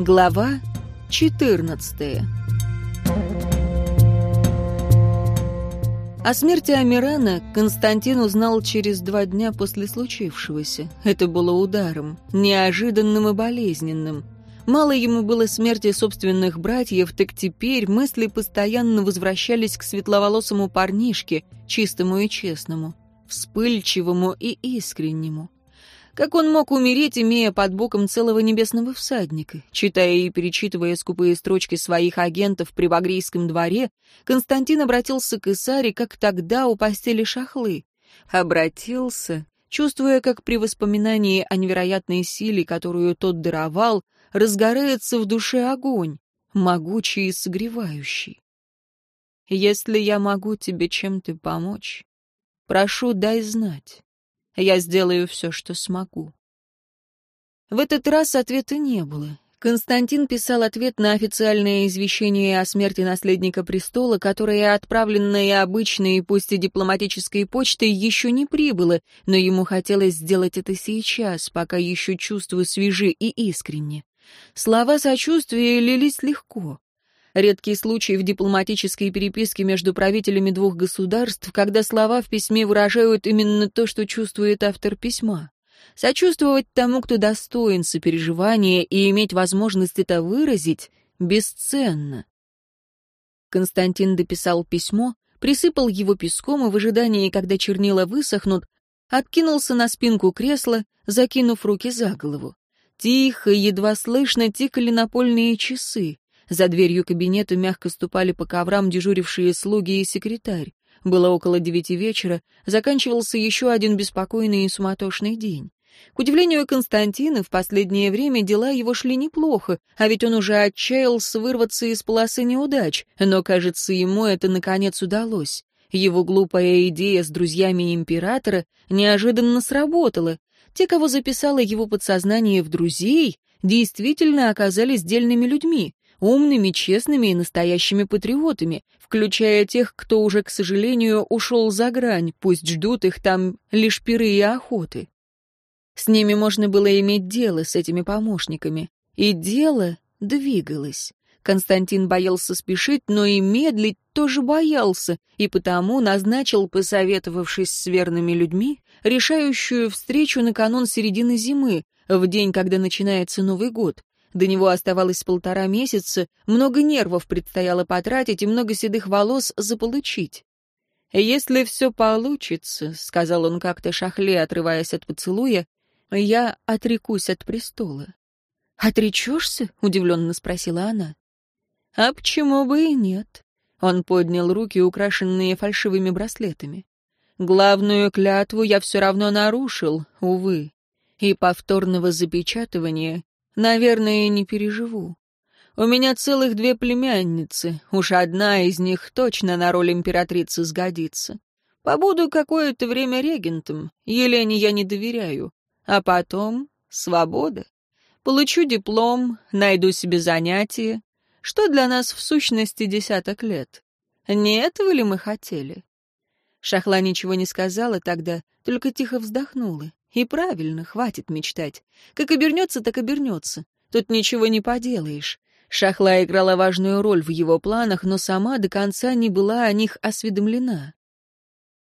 Глава 14 О смерти Амирана Константин узнал через два дня после случившегося. Это было ударом, неожиданным и болезненным. Мало ему было смерти собственных братьев, так теперь мысли постоянно возвращались к светловолосому парнишке, чистому и честному, вспыльчивому и искреннему. Как он мог умереть, имея под боком целого небесного всадника? Читая и перечитывая скупые строчки своих агентов при Багрийском дворе, Константин обратился к Исаре, как тогда у постели шахлы. Обратился, чувствуя, как при воспоминании о невероятной силе, которую тот даровал, разгорается в душе огонь, могучий и согревающий. «Если я могу тебе чем-то помочь, прошу, дай знать». Я сделаю все, что смогу. В этот раз ответа не было. Константин писал ответ на официальное извещение о смерти наследника престола, которое, отправленное обычной, пусть и дипломатической почтой, еще не прибыло, но ему хотелось сделать это сейчас, пока еще чувства свежи и искренне. Слова сочувствия лились легко. Редкий случай в дипломатической переписке между правителями двух государств, когда слова в письме выражают именно то, что чувствует автор письма. Сочувствовать тому, кто достоин сопереживания, и иметь возможность это выразить, бесценно. Константин дописал письмо, присыпал его песком и в ожидании, когда чернила высохнут, откинулся на спинку кресла, закинув руки за голову. Тихо, едва слышно тикали напольные часы. За дверью кабинета мягко ступали по коврам дежурившие слуги и секретарь. Было около девяти вечера, заканчивался еще один беспокойный и суматошный день. К удивлению Константина, в последнее время дела его шли неплохо, а ведь он уже отчаялся вырваться из полосы неудач, но, кажется, ему это наконец удалось. Его глупая идея с друзьями императора неожиданно сработала. Те, кого записало его подсознание в друзей, действительно оказались дельными людьми умными, честными и настоящими патриотами, включая тех, кто уже, к сожалению, ушел за грань, пусть ждут их там лишь пиры и охоты. С ними можно было иметь дело, с этими помощниками. И дело двигалось. Константин боялся спешить, но и медлить тоже боялся, и потому назначил, посоветовавшись с верными людьми, решающую встречу на канун середины зимы, в день, когда начинается Новый год. До него оставалось полтора месяца, много нервов предстояло потратить и много седых волос заполучить. «Если все получится», — сказал он как-то шахле, отрываясь от поцелуя, — «я отрекусь от престола». «Отречешься?» — удивленно спросила она. «А почему бы и нет?» Он поднял руки, украшенные фальшивыми браслетами. «Главную клятву я все равно нарушил, увы, и повторного запечатывания Наверное, не переживу. У меня целых две племянницы, уж одна из них точно на роль императрицы сгодится. Побуду какое-то время регентом, Елене я не доверяю. А потом свобода. Получу диплом, найду себе занятие. Что для нас в сущности десяток лет? Не этого ли мы хотели? Шахла ничего не сказала тогда, только тихо вздохнула. И правильно, хватит мечтать. Как обернется, так обернется. Тут ничего не поделаешь. Шахла играла важную роль в его планах, но сама до конца не была о них осведомлена.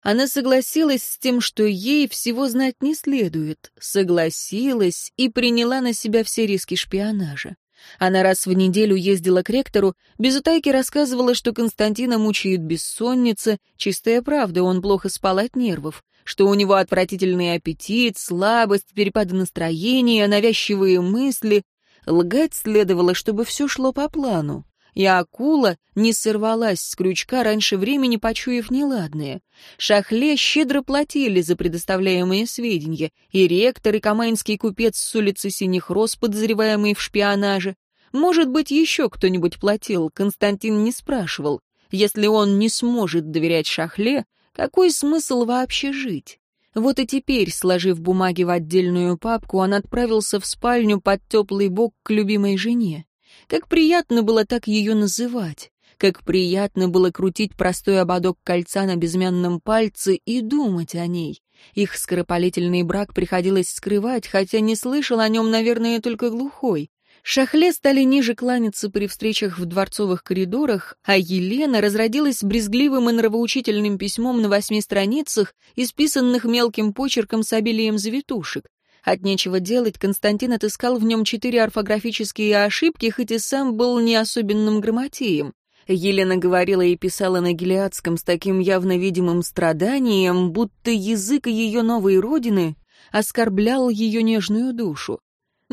Она согласилась с тем, что ей всего знать не следует, согласилась и приняла на себя все риски шпионажа. Она раз в неделю ездила к ректору, без утайки рассказывала, что Константина мучает бессонница, чистая правда, он плохо спал от нервов что у него отвратительный аппетит, слабость, перепады настроения, навязчивые мысли. Лгать следовало, чтобы все шло по плану. И акула не сорвалась с крючка раньше времени, почуяв неладное. Шахле щедро платили за предоставляемые сведения, и ректор, и камайнский купец с улицы Синих Роз, подозреваемый в шпионаже. Может быть, еще кто-нибудь платил, Константин не спрашивал. Если он не сможет доверять Шахле, какой смысл вообще жить? Вот и теперь, сложив бумаги в отдельную папку, он отправился в спальню под теплый бок к любимой жене. Как приятно было так ее называть. Как приятно было крутить простой ободок кольца на безымянном пальце и думать о ней. Их скоропалительный брак приходилось скрывать, хотя не слышал о нем, наверное, только глухой. Шахле стали ниже кланяться при встречах в дворцовых коридорах, а Елена разродилась брезгливым и нравоучительным письмом на восьми страницах, исписанных мелким почерком с обилием завитушек. От нечего делать Константин отыскал в нем четыре орфографические ошибки, хоть и сам был не особенным грамотеем. Елена говорила и писала на гелиадском с таким явно видимым страданием, будто язык ее новой родины оскорблял ее нежную душу.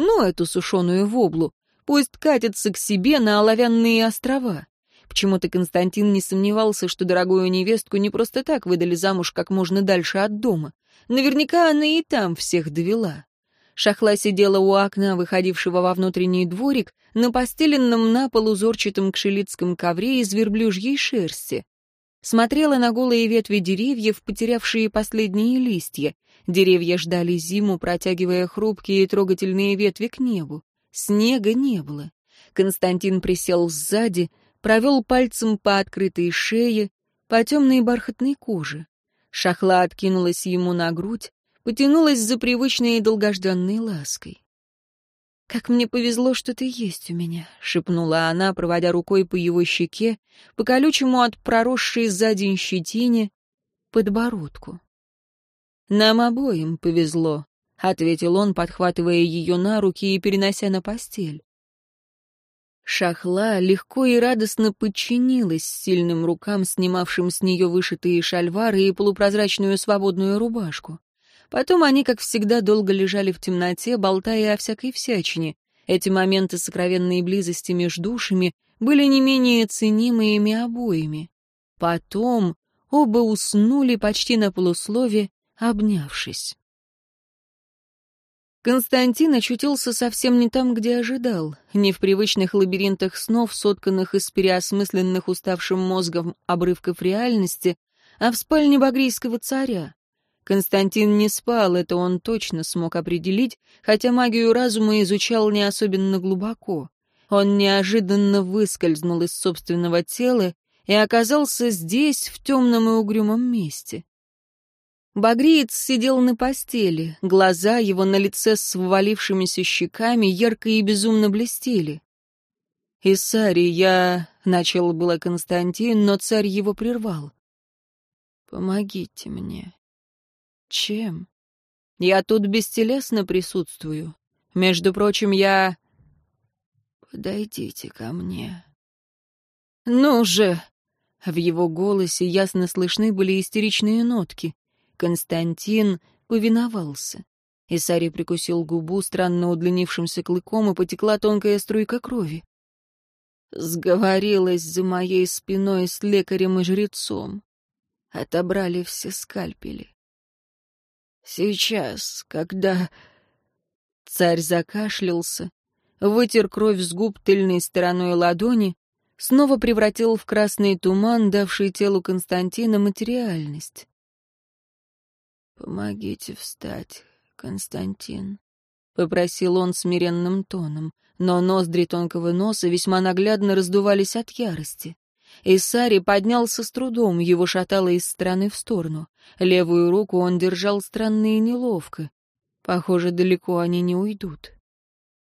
Ну, эту сушеную воблу. Пусть катится к себе на оловянные острова. Почему-то Константин не сомневался, что дорогую невестку не просто так выдали замуж как можно дальше от дома. Наверняка она и там всех довела. Шахла сидела у окна, выходившего во внутренний дворик, на постеленном на пол узорчатом кшелицком ковре из верблюжьей шерсти. Смотрела на голые ветви деревьев, потерявшие последние листья, Деревья ждали зиму, протягивая хрупкие и трогательные ветви к небу. Снега не было. Константин присел сзади, провел пальцем по открытой шее, по темной бархатной коже. Шахла откинулась ему на грудь, потянулась за привычной и долгожданной лаской. «Как мне повезло, что ты есть у меня», — шепнула она, проводя рукой по его щеке, по колючему от проросшей за день щетине, подбородку. «Нам обоим повезло», — ответил он, подхватывая ее на руки и перенося на постель. Шахла легко и радостно подчинилась сильным рукам, снимавшим с нее вышитые шальвары и полупрозрачную свободную рубашку. Потом они, как всегда, долго лежали в темноте, болтая о всякой всячине. Эти моменты сокровенной близости между душами были не менее ценимы ими обоими. Потом оба уснули почти на полуслове, обнявшись. Константин очутился совсем не там, где ожидал, не в привычных лабиринтах снов, сотканных из переосмысленных уставшим мозгом обрывков реальности, а в спальне багрийского царя. Константин не спал, это он точно смог определить, хотя магию разума изучал не особенно глубоко. Он неожиданно выскользнул из собственного тела и оказался здесь, в темном и угрюмом месте. Багриец сидел на постели, глаза его на лице с ввалившимися щеками ярко и безумно блестели. «Исари, я...» — начал было Константин, но царь его прервал. «Помогите мне». «Чем?» «Я тут бестелесно присутствую. Между прочим, я...» «Подойдите ко мне». «Ну же!» В его голосе ясно слышны были истеричные нотки. Константин повиновался. Исари прикусил губу странно удлинившимся клыком, и потекла тонкая струйка крови. Сговорилась за моей спиной с лекарем и жрецом. Отобрали все скальпели. Сейчас, когда... Царь закашлялся, вытер кровь с губ тыльной стороной ладони, снова превратил в красный туман, давший телу Константина материальность. «Помогите встать, Константин», — попросил он смиренным тоном, но ноздри тонкого носа весьма наглядно раздувались от ярости. Исари поднялся с трудом, его шатало из стороны в сторону. Левую руку он держал странно и неловко. Похоже, далеко они не уйдут.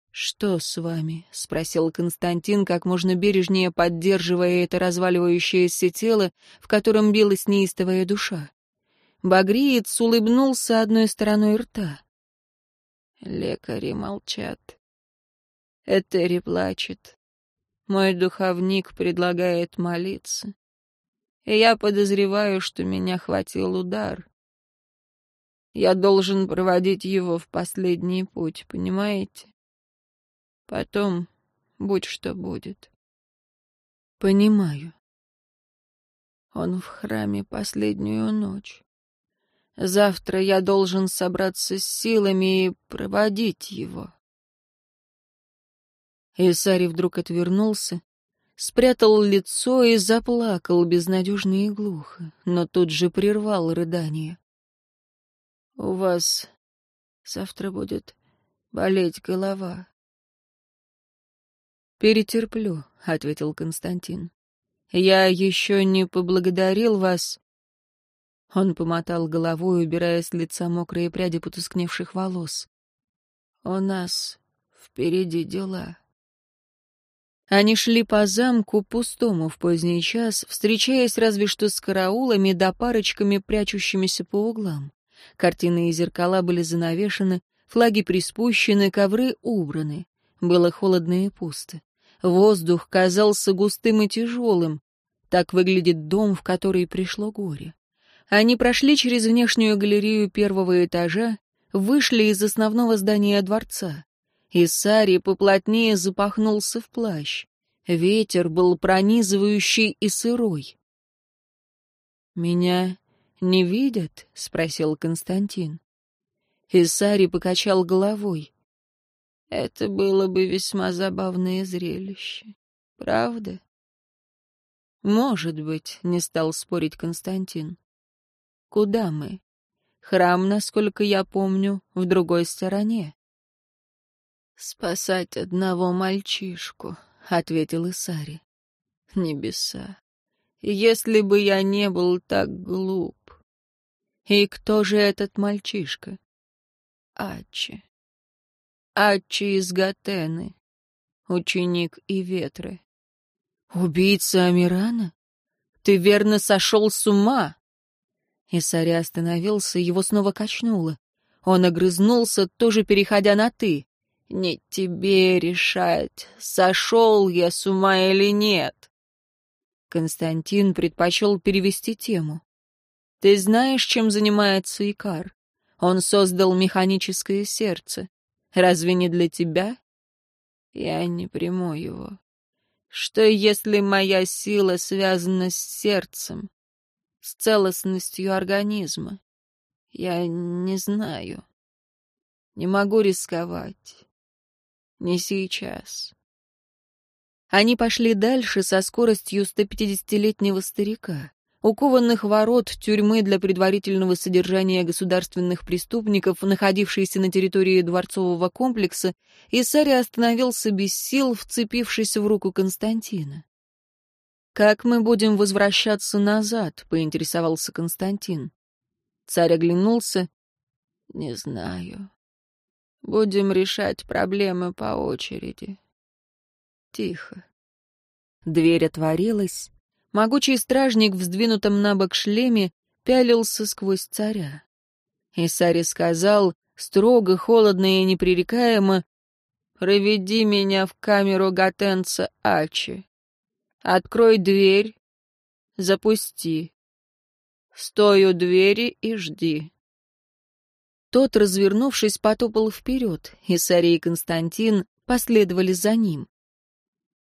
«Что с вами?» — спросил Константин, как можно бережнее поддерживая это разваливающееся тело, в котором билась неистовая душа. Багриец улыбнулся одной стороной рта. Лекари молчат. Этери плачет. Мой духовник предлагает молиться. И я подозреваю, что меня хватил удар. Я должен проводить его в последний путь, понимаете? Потом будь что будет. Понимаю. Он в храме последнюю ночь. Завтра я должен собраться с силами и проводить его. Исари вдруг отвернулся, спрятал лицо и заплакал безнадежно и глухо, но тут же прервал рыдание. — У вас завтра будет болеть голова. — Перетерплю, — ответил Константин. — Я еще не поблагодарил вас он помотал головой, убирая с лица мокрые пряди потускневших волос. «У нас впереди дела, Они шли по замку пустому в поздний час, встречаясь разве что с караулами да парочками, прячущимися по углам. Картины и зеркала были занавешены, флаги приспущены, ковры убраны. Было холодно и пусто. Воздух казался густым и тяжелым. Так выглядит дом, в который пришло горе. Они прошли через внешнюю галерею первого этажа, вышли из основного здания дворца. Исари поплотнее запахнулся в плащ. Ветер был пронизывающий и сырой. «Меня не видят?» — спросил Константин. Исари покачал головой. «Это было бы весьма забавное зрелище. Правда?» «Может быть», — не стал спорить Константин. «Куда мы? Храм, насколько я помню, в другой стороне». «Спасать одного мальчишку», — ответил Исари. «Небеса! Если бы я не был так глуп!» «И кто же этот мальчишка?» «Ачи. Ачи из Гатены, ученик и ветры. «Убийца Амирана? Ты верно сошел с ума?» Исари остановился, его снова качнуло. Он огрызнулся, тоже переходя на «ты». Не тебе решать, сошел я с ума или нет. Константин предпочел перевести тему. Ты знаешь, чем занимается Икар? Он создал механическое сердце. Разве не для тебя? Я не приму его. Что если моя сила связана с сердцем, с целостностью организма? Я не знаю. Не могу рисковать. Не сейчас. Они пошли дальше со скоростью 150-летнего старика. У кованных ворот тюрьмы для предварительного содержания государственных преступников, находившейся на территории дворцового комплекса, Исари остановился без сил, вцепившись в руку Константина. «Как мы будем возвращаться назад?» — поинтересовался Константин. Царь оглянулся. «Не знаю. Будем решать проблемы по очереди. Тихо. Дверь отворилась. Могучий стражник в сдвинутом на бок шлеме пялился сквозь царя. Исари сказал, строго, холодно и непререкаемо, «Проведи меня в камеру Гатенца Ачи. Открой дверь, запусти. Стой у двери и жди». Тот, развернувшись, потопал вперед, и Сарий и Константин последовали за ним.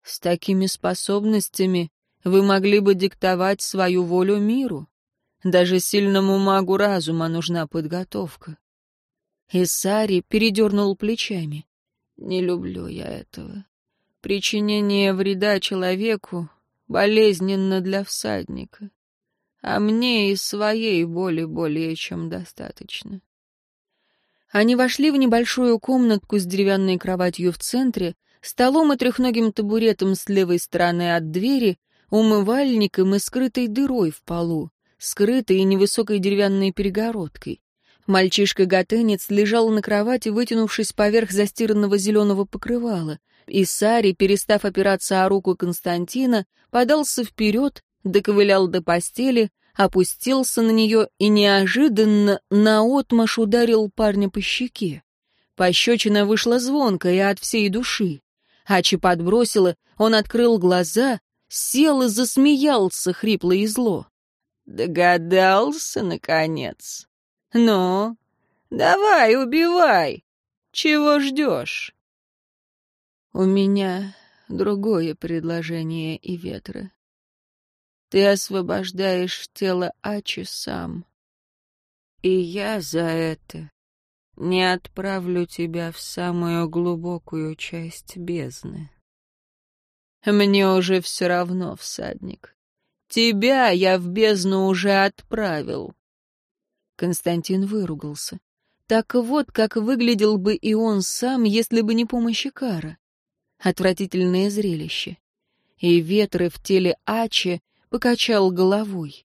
«С такими способностями вы могли бы диктовать свою волю миру. Даже сильному магу разума нужна подготовка». Исари передернул плечами. «Не люблю я этого. Причинение вреда человеку болезненно для всадника, а мне и своей боли более чем достаточно». Они вошли в небольшую комнатку с деревянной кроватью в центре, столом и трехногим табуретом с левой стороны от двери, умывальником и скрытой дырой в полу, скрытой невысокой деревянной перегородкой. Мальчишка-готенец лежал на кровати, вытянувшись поверх застиранного зеленого покрывала, и Сари, перестав опираться о руку Константина, подался вперед, доковылял до постели, опустился на нее и неожиданно наотмашь ударил парня по щеке. Пощечина вышла звонко и от всей души. Ачи подбросила, он открыл глаза, сел и засмеялся хрипло и зло. «Догадался, наконец? Ну, давай, убивай! Чего ждешь?» «У меня другое предложение и ветра. Ты освобождаешь тело Ачи сам. И я за это не отправлю тебя в самую глубокую часть бездны. Мне уже все равно, всадник. Тебя я в бездну уже отправил. Константин выругался. Так вот, как выглядел бы и он сам, если бы не помощь Икара. Отвратительное зрелище. И ветры в теле Ачи покачал головой.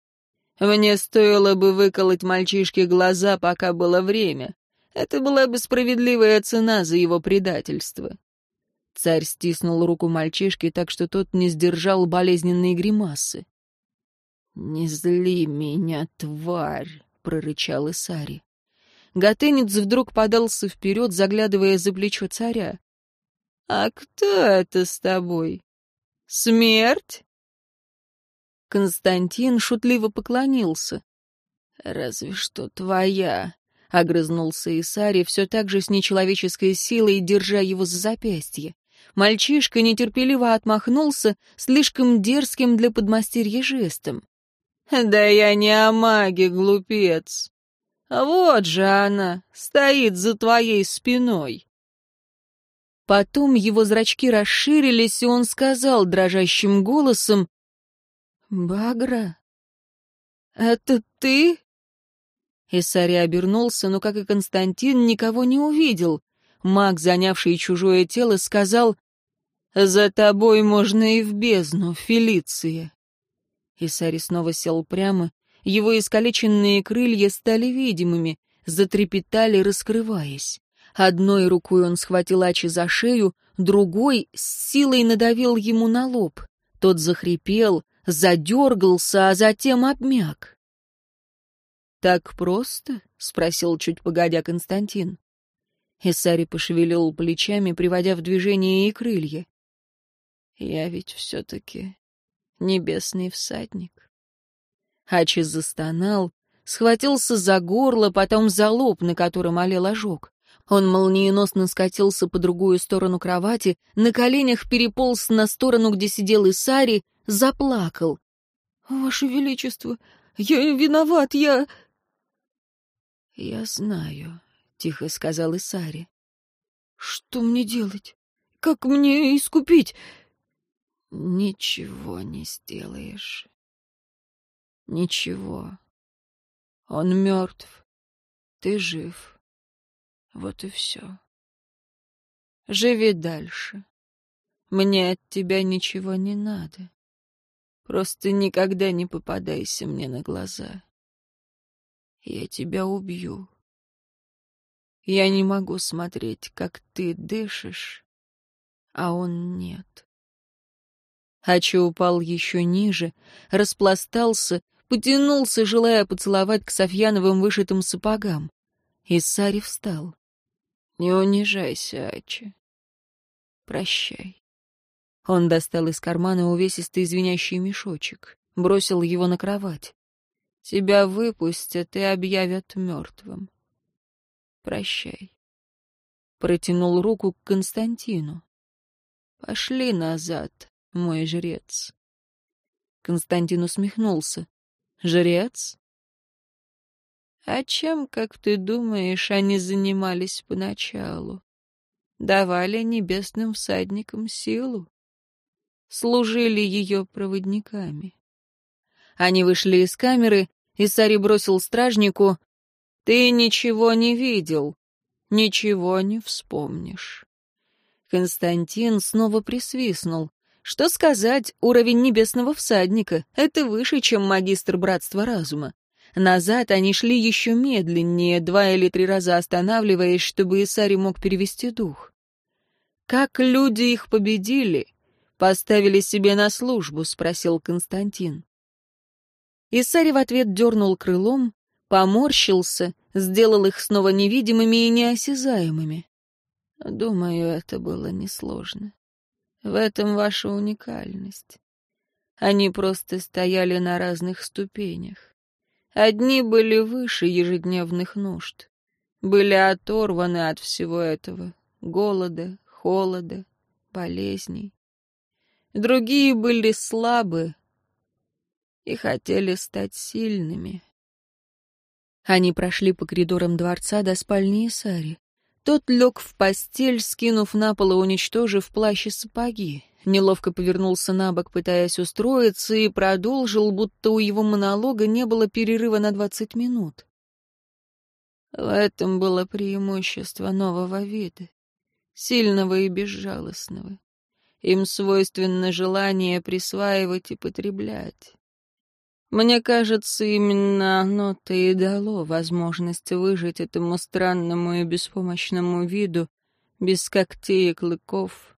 Мне стоило бы выколоть мальчишке глаза, пока было время. Это была бы справедливая цена за его предательство. Царь стиснул руку мальчишки так, что тот не сдержал болезненные гримасы. «Не зли меня, тварь!» — прорычал Исари. Готынец вдруг подался вперед, заглядывая за плечо царя. «А кто это с тобой? Смерть?» Константин шутливо поклонился. «Разве что твоя», — огрызнулся Исари, все так же с нечеловеческой силой, держа его за запястье. Мальчишка нетерпеливо отмахнулся слишком дерзким для подмастерья жестом. «Да я не о маге, глупец. Вот же она, стоит за твоей спиной». Потом его зрачки расширились, и он сказал дрожащим голосом, «Багра, это ты?» Исари обернулся, но, как и Константин, никого не увидел. Маг, занявший чужое тело, сказал, «За тобой можно и в бездну, Фелиция». Исари снова сел прямо, его искалеченные крылья стали видимыми, затрепетали, раскрываясь. Одной рукой он схватил Ачи за шею, другой с силой надавил ему на лоб. Тот захрипел, задергался, а затем обмяк. «Так просто?» — спросил чуть погодя Константин. Исари пошевелил плечами, приводя в движение и крылья. «Я ведь все-таки небесный всадник». Ачи застонал, схватился за горло, потом за лоб, на котором олел ожог. Он молниеносно скатился по другую сторону кровати, на коленях переполз на сторону, где сидел Исари, заплакал. «Ваше Величество, я виноват, я...» «Я знаю», — тихо сказал Исари. «Что мне делать? Как мне искупить?» «Ничего не сделаешь. Ничего. Он мертв. Ты жив. Вот и все. Живи дальше. Мне от тебя ничего не надо. Просто никогда не попадайся мне на глаза. Я тебя убью. Я не могу смотреть, как ты дышишь, а он нет. Ачи упал еще ниже, распластался, потянулся, желая поцеловать к Софьяновым вышитым сапогам. Иссари встал. «Не унижайся, Ачи. Прощай». Он достал из кармана увесистый звенящий мешочек, бросил его на кровать. «Тебя выпустят и объявят мертвым. Прощай». Протянул руку к Константину. «Пошли назад, мой жрец». Константин усмехнулся. «Жрец?» «А чем, как ты думаешь, они занимались поначалу? Давали небесным всадникам силу, служили ее проводниками». Они вышли из камеры, и Сари бросил стражнику, «Ты ничего не видел, ничего не вспомнишь». Константин снова присвистнул. Что сказать, уровень небесного всадника — это выше, чем магистр братства разума. Назад они шли еще медленнее, два или три раза останавливаясь, чтобы Исари мог перевести дух. «Как люди их победили? Поставили себе на службу?» — спросил Константин. Исари в ответ дернул крылом, поморщился, сделал их снова невидимыми и неосязаемыми. Думаю, это было несложно. В этом ваша уникальность. Они просто стояли на разных ступенях. Одни были выше ежедневных нужд, были оторваны от всего этого голода, холода, болезней. Другие были слабы и хотели стать сильными. Они прошли по коридорам дворца до спальни Исари. Тот лег в постель, скинув на пол и уничтожив плащ и сапоги. Неловко повернулся на бок, пытаясь устроиться, и продолжил, будто у его монолога не было перерыва на двадцать минут. В этом было преимущество нового вида, сильного и безжалостного. Им свойственно желание присваивать и потреблять. Мне кажется, именно оно-то и дало возможность выжить этому странному и беспомощному виду, без когтей и клыков,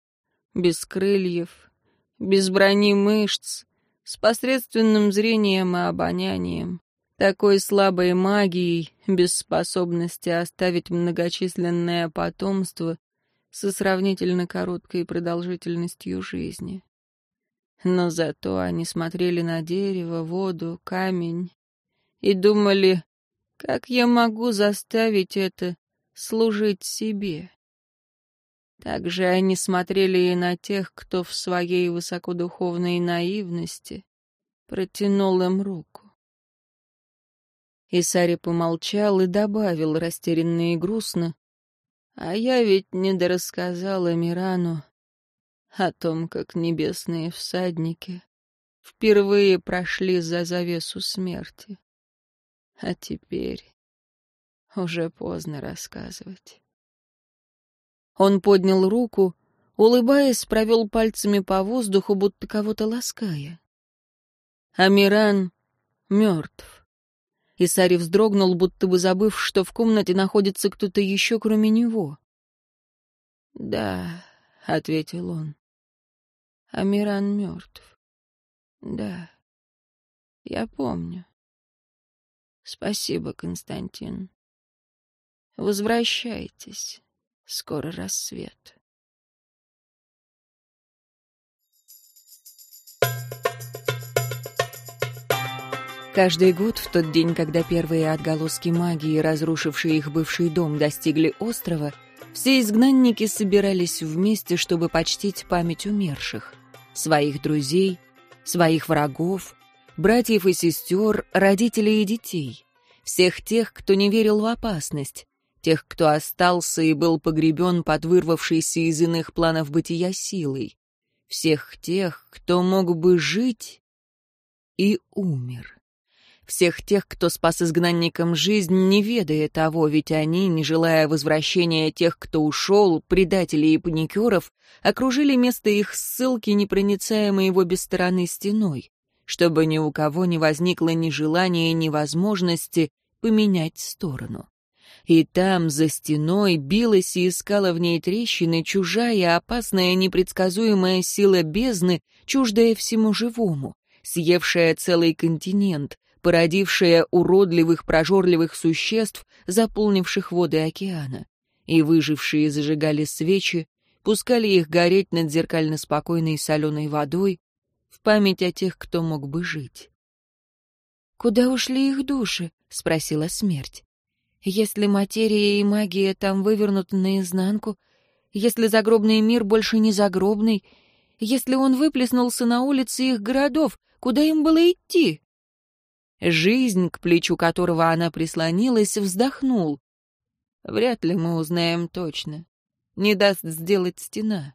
без крыльев, без брони мышц, с посредственным зрением и обонянием, такой слабой магией, без способности оставить многочисленное потомство со сравнительно короткой продолжительностью жизни. Но зато они смотрели на дерево, воду, камень и думали, как я могу заставить это служить себе. Также они смотрели и на тех, кто в своей высокодуховной наивности протянул им руку. Исари помолчал и добавил растерянно и грустно, «А я ведь недорассказала Мирану о том, как небесные всадники впервые прошли за завесу смерти. А теперь уже поздно рассказывать». Он поднял руку, улыбаясь, провел пальцами по воздуху, будто кого-то лаская. Амиран мертв. Исари вздрогнул, будто бы забыв, что в комнате находится кто-то еще, кроме него. «Да», — ответил он, — «Амиран мертв. Да, я помню. Спасибо, Константин. Возвращайтесь». Скоро рассвет. Каждый год, в тот день, когда первые отголоски магии, разрушившие их бывший дом, достигли острова, все изгнанники собирались вместе, чтобы почтить память умерших, своих друзей, своих врагов, братьев и сестер, родителей и детей, всех тех, кто не верил в опасность, тех, кто остался и был погребен под вырвавшейся из иных планов бытия силой, всех тех, кто мог бы жить и умер. Всех тех, кто спас изгнанникам жизнь, не ведая того, ведь они, не желая возвращения тех, кто ушел, предателей и паникеров, окружили место их ссылки непроницаемой его без стороны стеной, чтобы ни у кого не возникло ни желания, ни возможности поменять сторону. И там, за стеной, билась и искала в ней трещины чужая, опасная, непредсказуемая сила бездны, чуждая всему живому, съевшая целый континент, породившая уродливых прожорливых существ, заполнивших воды океана. И выжившие зажигали свечи, пускали их гореть над зеркально спокойной соленой водой, в память о тех, кто мог бы жить. «Куда ушли их души?» — спросила смерть. Если материя и магия там вывернуты наизнанку, если загробный мир больше не загробный, если он выплеснулся на улицы их городов, куда им было идти? Жизнь, к плечу которого она прислонилась, вздохнул. Вряд ли мы узнаем точно. Не даст сделать стена.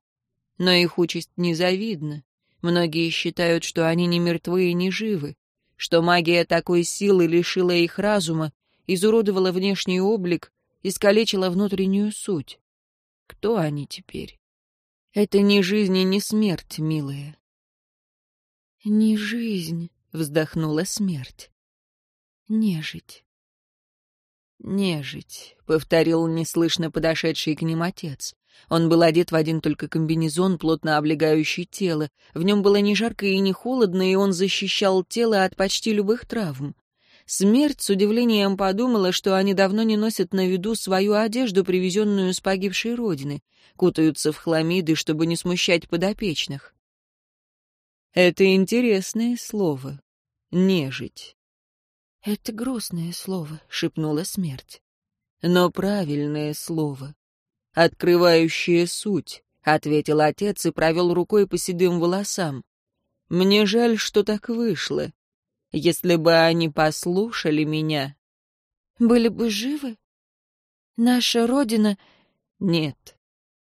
Но их участь незавидна. Многие считают, что они не мертвы и не живы, что магия такой силы лишила их разума, изуродовала внешний облик, искалечила внутреннюю суть. Кто они теперь? Это не жизнь и не смерть, милая. «Не жизнь», — вздохнула смерть. «Нежить». «Нежить», — повторил неслышно подошедший к ним отец. Он был одет в один только комбинезон, плотно облегающий тело. В нем было не жарко и не холодно, и он защищал тело от почти любых травм. Смерть с удивлением подумала, что они давно не носят на виду свою одежду, привезенную с погибшей родины, кутаются в хламиды, чтобы не смущать подопечных. Это интересное слово. Нежить. Это грустное слово, шепнула смерть. Но правильное слово. Открывающее суть, ответил отец и провел рукой по седым волосам. Мне жаль, что так вышло. Если бы они послушали меня... Были бы живы? Наша Родина... Нет.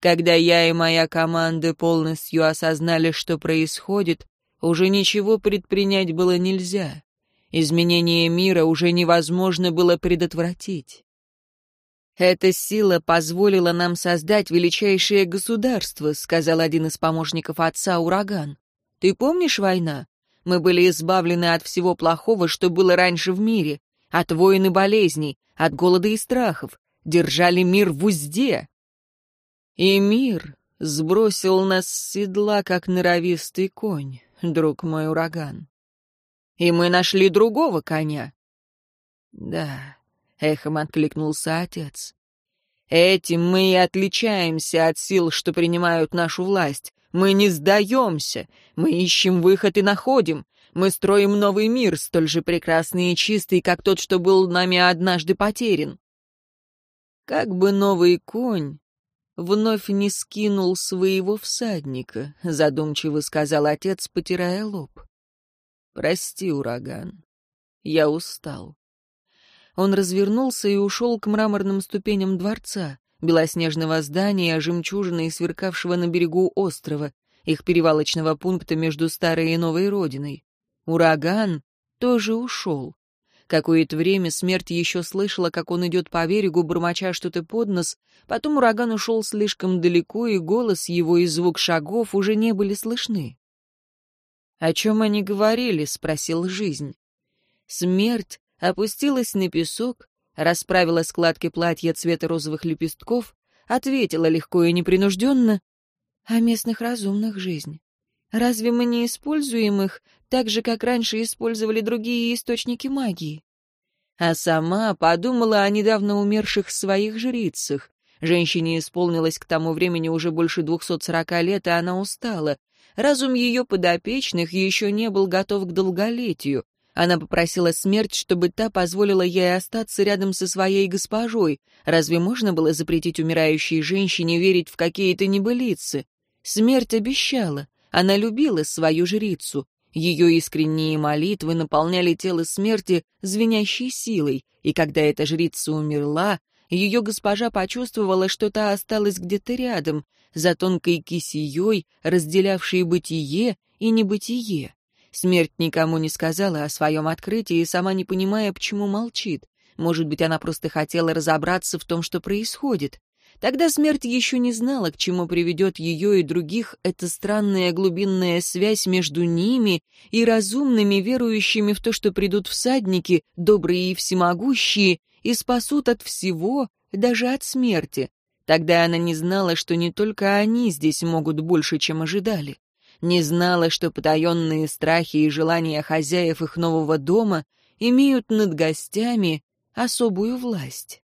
Когда я и моя команда полностью осознали, что происходит, уже ничего предпринять было нельзя. Изменение мира уже невозможно было предотвратить. «Эта сила позволила нам создать величайшее государство», — сказал один из помощников отца Ураган. «Ты помнишь война? Мы были избавлены от всего плохого, что было раньше в мире, от войн и болезней, от голода и страхов, держали мир в узде. И мир сбросил нас с седла, как норовистый конь, друг мой ураган. И мы нашли другого коня. Да, эхом откликнулся отец. Этим мы и отличаемся от сил, что принимают нашу власть. Мы не сдаемся, мы ищем выход и находим. Мы строим новый мир, столь же прекрасный и чистый, как тот, что был нами однажды потерян. Как бы новый конь вновь не скинул своего всадника, задумчиво сказал отец, потирая лоб. Прости, ураган, я устал. Он развернулся и ушел к мраморным ступеням дворца, белоснежного здания, жемчужины сверкавшего на берегу острова, их перевалочного пункта между старой и новой родиной. Ураган тоже ушел. Какое-то время смерть еще слышала, как он идет по берегу, бормоча что-то под нос, потом ураган ушел слишком далеко, и голос его и звук шагов уже не были слышны. «О чем они говорили?» — спросил жизнь. Смерть опустилась на песок, расправила складки платья цвета розовых лепестков, ответила легко и непринужденно о местных разумных жизнь. Разве мы не используем их так же, как раньше использовали другие источники магии? А сама подумала о недавно умерших своих жрицах. Женщине исполнилось к тому времени уже больше двухсот сорока лет, и она устала. Разум ее подопечных еще не был готов к долголетию. Она попросила смерть, чтобы та позволила ей остаться рядом со своей госпожой. Разве можно было запретить умирающей женщине верить в какие-то небылицы? Смерть обещала. Она любила свою жрицу. Ее искренние молитвы наполняли тело смерти звенящей силой, и когда эта жрица умерла, ее госпожа почувствовала, что та осталась где-то рядом, за тонкой кисеей, разделявшей бытие и небытие. Смерть никому не сказала о своем открытии, сама не понимая, почему молчит. Может быть, она просто хотела разобраться в том, что происходит. Тогда смерть еще не знала, к чему приведет ее и других эта странная глубинная связь между ними и разумными, верующими в то, что придут всадники, добрые и всемогущие, и спасут от всего, даже от смерти. Тогда она не знала, что не только они здесь могут больше, чем ожидали не знала, что потаенные страхи и желания хозяев их нового дома имеют над гостями особую власть.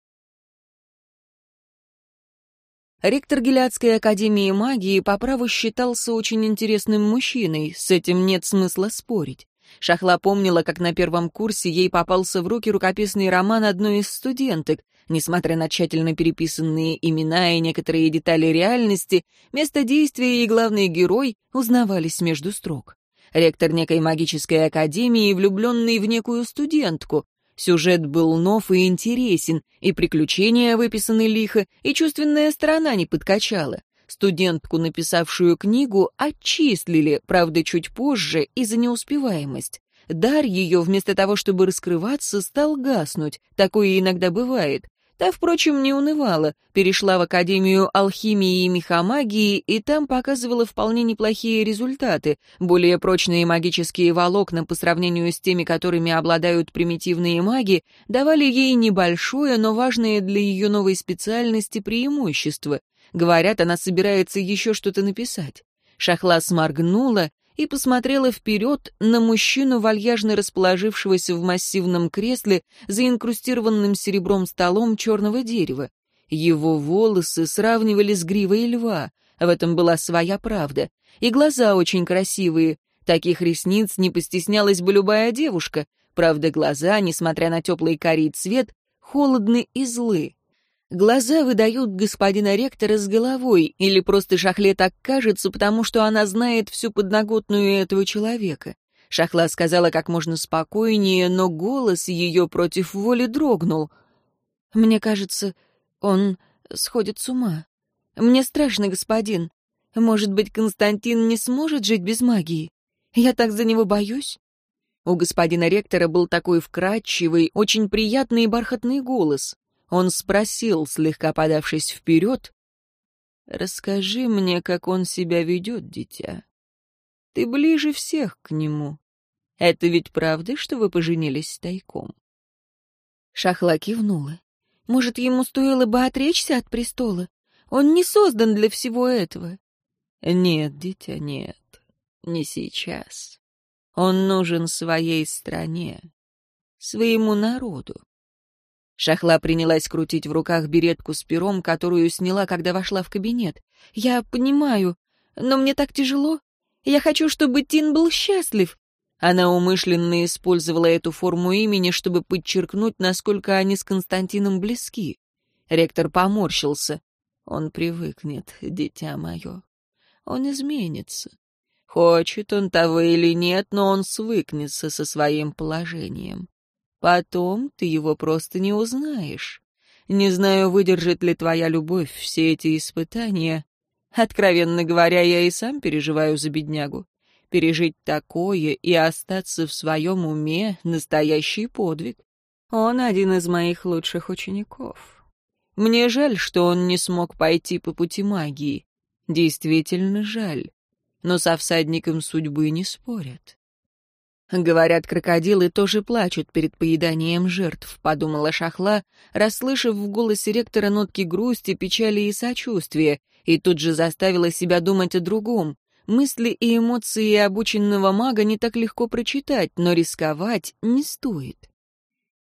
Ректор Гелядской академии магии по праву считался очень интересным мужчиной, с этим нет смысла спорить. Шахла помнила, как на первом курсе ей попался в руки рукописный роман одной из студенток, Несмотря на тщательно переписанные имена и некоторые детали реальности, место действия и главный герой узнавались между строк. Ректор некой магической академии, влюбленный в некую студентку. Сюжет был нов и интересен, и приключения выписаны лихо, и чувственная сторона не подкачала. Студентку, написавшую книгу, отчислили, правда, чуть позже, из-за неуспеваемость. Дар ее, вместо того, чтобы раскрываться, стал гаснуть. Такое иногда бывает. Та, впрочем, не унывала, перешла в Академию алхимии и мехамагии, и там показывала вполне неплохие результаты, более прочные магические волокна по сравнению с теми, которыми обладают примитивные маги, давали ей небольшое, но важное для ее новой специальности преимущество. Говорят, она собирается еще что-то написать. Шахла сморгнула и посмотрела вперед на мужчину, вальяжно расположившегося в массивном кресле за инкрустированным серебром столом черного дерева. Его волосы сравнивали с гривой льва, в этом была своя правда. И глаза очень красивые, таких ресниц не постеснялась бы любая девушка. Правда, глаза, несмотря на теплый карий цвет, холодны и злы. Глаза выдают господина ректора с головой, или просто Шахле так кажется, потому что она знает всю подноготную этого человека. Шахла сказала как можно спокойнее, но голос ее против воли дрогнул. «Мне кажется, он сходит с ума. Мне страшно, господин. Может быть, Константин не сможет жить без магии? Я так за него боюсь». У господина ректора был такой вкрадчивый, очень приятный и бархатный голос. Он спросил, слегка подавшись вперед, «Расскажи мне, как он себя ведет, дитя. Ты ближе всех к нему. Это ведь правда, что вы поженились тайком?» Шахла кивнула. «Может, ему стоило бы отречься от престола? Он не создан для всего этого. Нет, дитя, нет, не сейчас. Он нужен своей стране, своему народу. Шахла принялась крутить в руках беретку с пером, которую сняла, когда вошла в кабинет. «Я понимаю, но мне так тяжело. Я хочу, чтобы Тин был счастлив». Она умышленно использовала эту форму имени, чтобы подчеркнуть, насколько они с Константином близки. Ректор поморщился. «Он привыкнет, дитя мое. Он изменится. Хочет он того или нет, но он свыкнется со своим положением. Потом ты его просто не узнаешь. Не знаю, выдержит ли твоя любовь все эти испытания. Откровенно говоря, я и сам переживаю за беднягу. Пережить такое и остаться в своем уме — настоящий подвиг. Он один из моих лучших учеников. Мне жаль, что он не смог пойти по пути магии. Действительно жаль. Но со всадником судьбы не спорят. Говорят, крокодилы тоже плачут перед поеданием жертв, подумала Шахла, расслышав в голосе ректора нотки грусти, печали и сочувствия, и тут же заставила себя думать о другом. Мысли и эмоции обученного мага не так легко прочитать, но рисковать не стоит.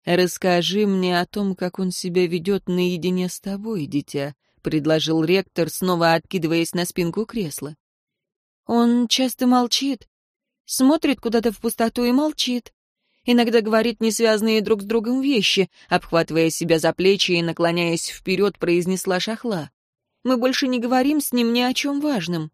«Расскажи мне о том, как он себя ведет наедине с тобой, дитя», — предложил ректор, снова откидываясь на спинку кресла. «Он часто молчит, смотрит куда-то в пустоту и молчит. Иногда говорит несвязанные друг с другом вещи, обхватывая себя за плечи и наклоняясь вперед, произнесла шахла. «Мы больше не говорим с ним ни о чем важном».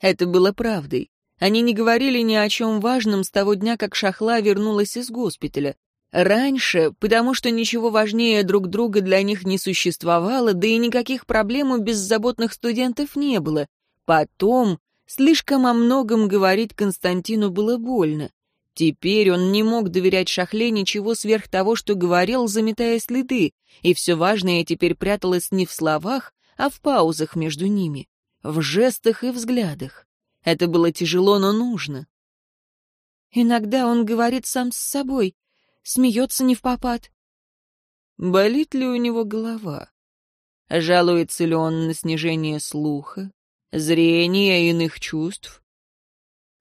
Это было правдой. Они не говорили ни о чем важном с того дня, как Шахла вернулась из госпиталя. Раньше, потому что ничего важнее друг друга для них не существовало, да и никаких проблем у беззаботных студентов не было. Потом, Слишком о многом говорить Константину было больно. Теперь он не мог доверять Шахле ничего сверх того, что говорил, заметая следы, и все важное теперь пряталось не в словах, а в паузах между ними, в жестах и взглядах. Это было тяжело, но нужно. Иногда он говорит сам с собой, смеется не в попад. Болит ли у него голова? Жалуется ли он на снижение слуха, Зрение иных чувств.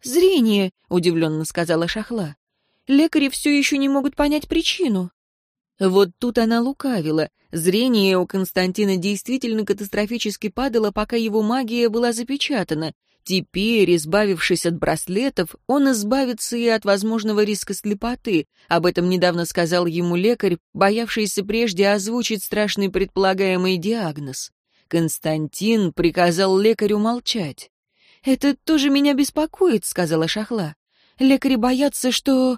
«Зрение», — удивленно сказала Шахла. «Лекари все еще не могут понять причину». Вот тут она лукавила. Зрение у Константина действительно катастрофически падало, пока его магия была запечатана. Теперь, избавившись от браслетов, он избавится и от возможного риска слепоты. Об этом недавно сказал ему лекарь, боявшийся прежде озвучить страшный предполагаемый диагноз. Константин приказал лекарю молчать. «Это тоже меня беспокоит», — сказала Шахла. «Лекари боятся, что...»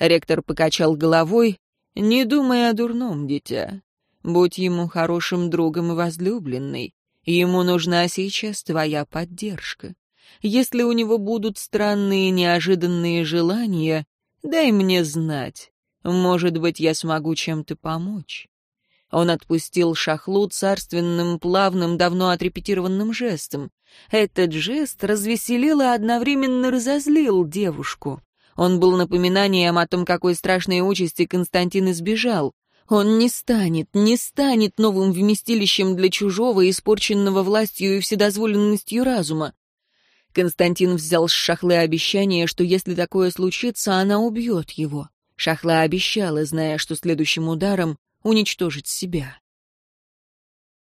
Ректор покачал головой. «Не думай о дурном, дитя. Будь ему хорошим другом и возлюбленной. Ему нужна сейчас твоя поддержка. Если у него будут странные неожиданные желания, дай мне знать. Может быть, я смогу чем-то помочь». Он отпустил шахлу царственным, плавным, давно отрепетированным жестом. Этот жест развеселил и одновременно разозлил девушку. Он был напоминанием о том, какой страшной участи Константин избежал. Он не станет, не станет новым вместилищем для чужого, испорченного властью и вседозволенностью разума. Константин взял с Шахлы обещание, что если такое случится, она убьет его. Шахла обещала, зная, что следующим ударом уничтожить себя.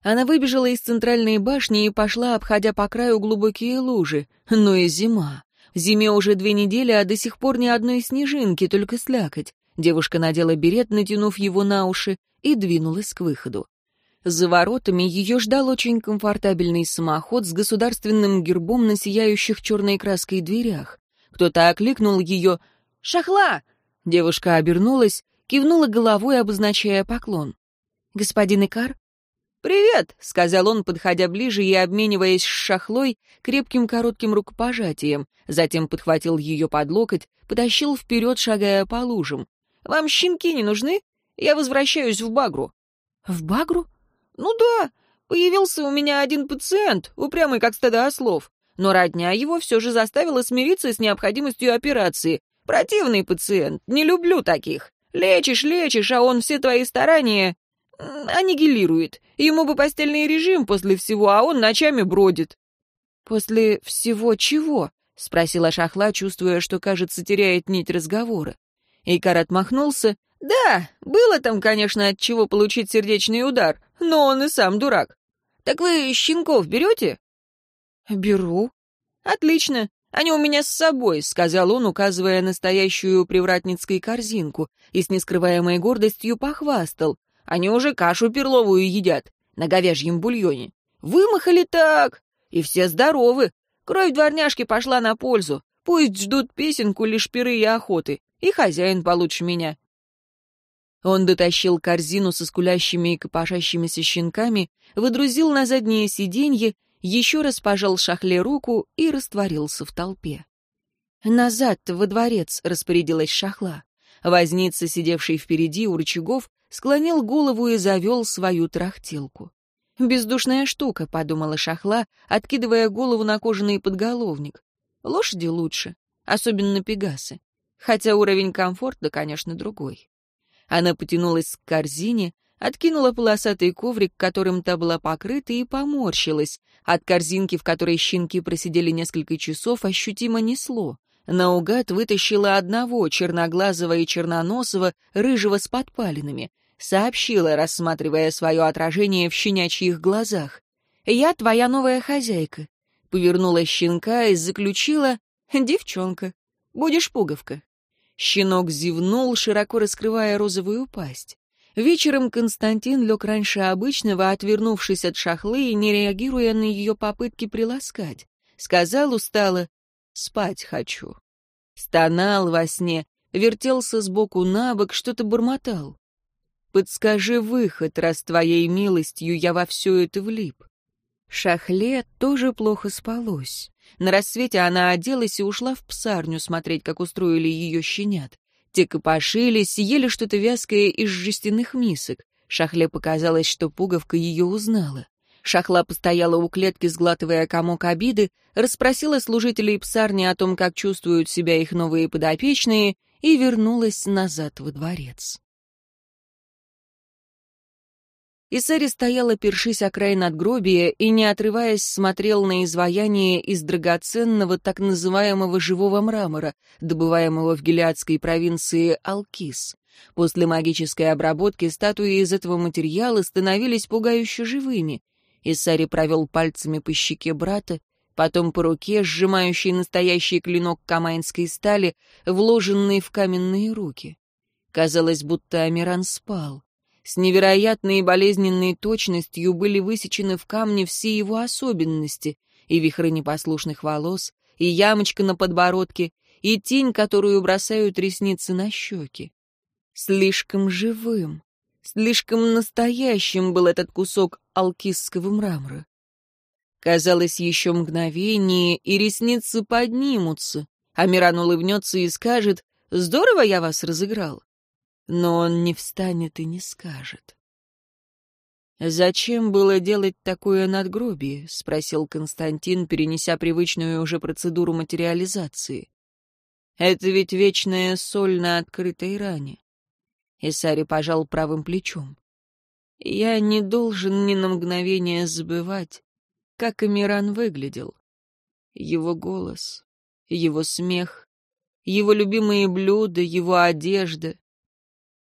Она выбежала из центральной башни и пошла, обходя по краю глубокие лужи. Но и зима. Зиме уже две недели, а до сих пор ни одной снежинки, только слякоть. Девушка надела берет, натянув его на уши, и двинулась к выходу. За воротами ее ждал очень комфортабельный самоход с государственным гербом на сияющих черной краской дверях. Кто-то окликнул ее «Шахла!» Девушка обернулась кивнула головой, обозначая поклон. «Господин Икар?» «Привет», — сказал он, подходя ближе и обмениваясь с шахлой крепким коротким рукопожатием, затем подхватил ее под локоть, потащил вперед, шагая по лужам. «Вам щенки не нужны? Я возвращаюсь в Багру». «В Багру?» «Ну да, появился у меня один пациент, упрямый как стадо ослов, но родня его все же заставила смириться с необходимостью операции. Противный пациент, не люблю таких. Лечишь, лечишь, а он все твои старания... аннигилирует. Ему бы постельный режим после всего, а он ночами бродит». «После всего чего?» — спросила Шахла, чувствуя, что, кажется, теряет нить разговора. Икар отмахнулся. «Да, было там, конечно, от чего получить сердечный удар, но он и сам дурак. Так вы щенков берете?» «Беру». «Отлично. Они у меня с собой», — сказал он, указывая настоящую привратницкой корзинку, и с нескрываемой гордостью похвастал. «Они уже кашу перловую едят, на говяжьем бульоне. Вымахали так, и все здоровы. Кровь дворняжки пошла на пользу. Пусть ждут песенку лишь пиры и охоты, и хозяин получше меня». Он дотащил корзину со скулящими и копошащимися щенками, выдрузил на заднее сиденье еще раз пожал Шахле руку и растворился в толпе. «Назад, во дворец», — распорядилась Шахла. Возница, сидевший впереди у рычагов, склонил голову и завел свою трахтилку. «Бездушная штука», — подумала Шахла, откидывая голову на кожаный подголовник. «Лошади лучше, особенно пегасы. Хотя уровень комфорта, конечно, другой». Она потянулась к корзине, откинула полосатый коврик, которым та была покрыта, и поморщилась. От корзинки, в которой щенки просидели несколько часов, ощутимо несло. Наугад вытащила одного, черноглазого и черноносого, рыжего с подпалинами. Сообщила, рассматривая свое отражение в щенячьих глазах. «Я твоя новая хозяйка». Повернула щенка и заключила «Девчонка, будешь пуговка». Щенок зевнул, широко раскрывая розовую пасть. Вечером Константин лег раньше обычного, отвернувшись от шахлы и не реагируя на ее попытки приласкать. Сказал устало «Спать хочу». Стонал во сне, вертелся сбоку на бок, что-то бормотал. «Подскажи выход, раз твоей милостью я во все это влип». Шахле тоже плохо спалось. На рассвете она оделась и ушла в псарню смотреть, как устроили ее щенят. Те копошились, ели что-то вязкое из жестяных мисок. Шахле показалось, что пуговка ее узнала. Шахла постояла у клетки, сглатывая комок обиды, расспросила служителей псарни о том, как чувствуют себя их новые подопечные, и вернулась назад во дворец. Исари стояла, першись о край надгробия, и, не отрываясь, смотрел на изваяние из драгоценного так называемого живого мрамора, добываемого в гелиадской провинции Алкис. После магической обработки статуи из этого материала становились пугающе живыми. Исари провел пальцами по щеке брата, потом по руке, сжимающей настоящий клинок камайнской стали, вложенный в каменные руки. Казалось, будто Амиран спал. С невероятной и болезненной точностью были высечены в камне все его особенности, и вихры непослушных волос, и ямочка на подбородке, и тень, которую бросают ресницы на щеки. Слишком живым, слишком настоящим был этот кусок алкистского мрамора. Казалось, еще мгновение, и ресницы поднимутся, а Миран улыбнется и скажет «Здорово я вас разыграл» но он не встанет и не скажет. «Зачем было делать такое надгробие?» — спросил Константин, перенеся привычную уже процедуру материализации. «Это ведь вечная соль на открытой ране». Исари пожал правым плечом. «Я не должен ни на мгновение забывать, как Амиран выглядел. Его голос, его смех, его любимые блюда, его одежда,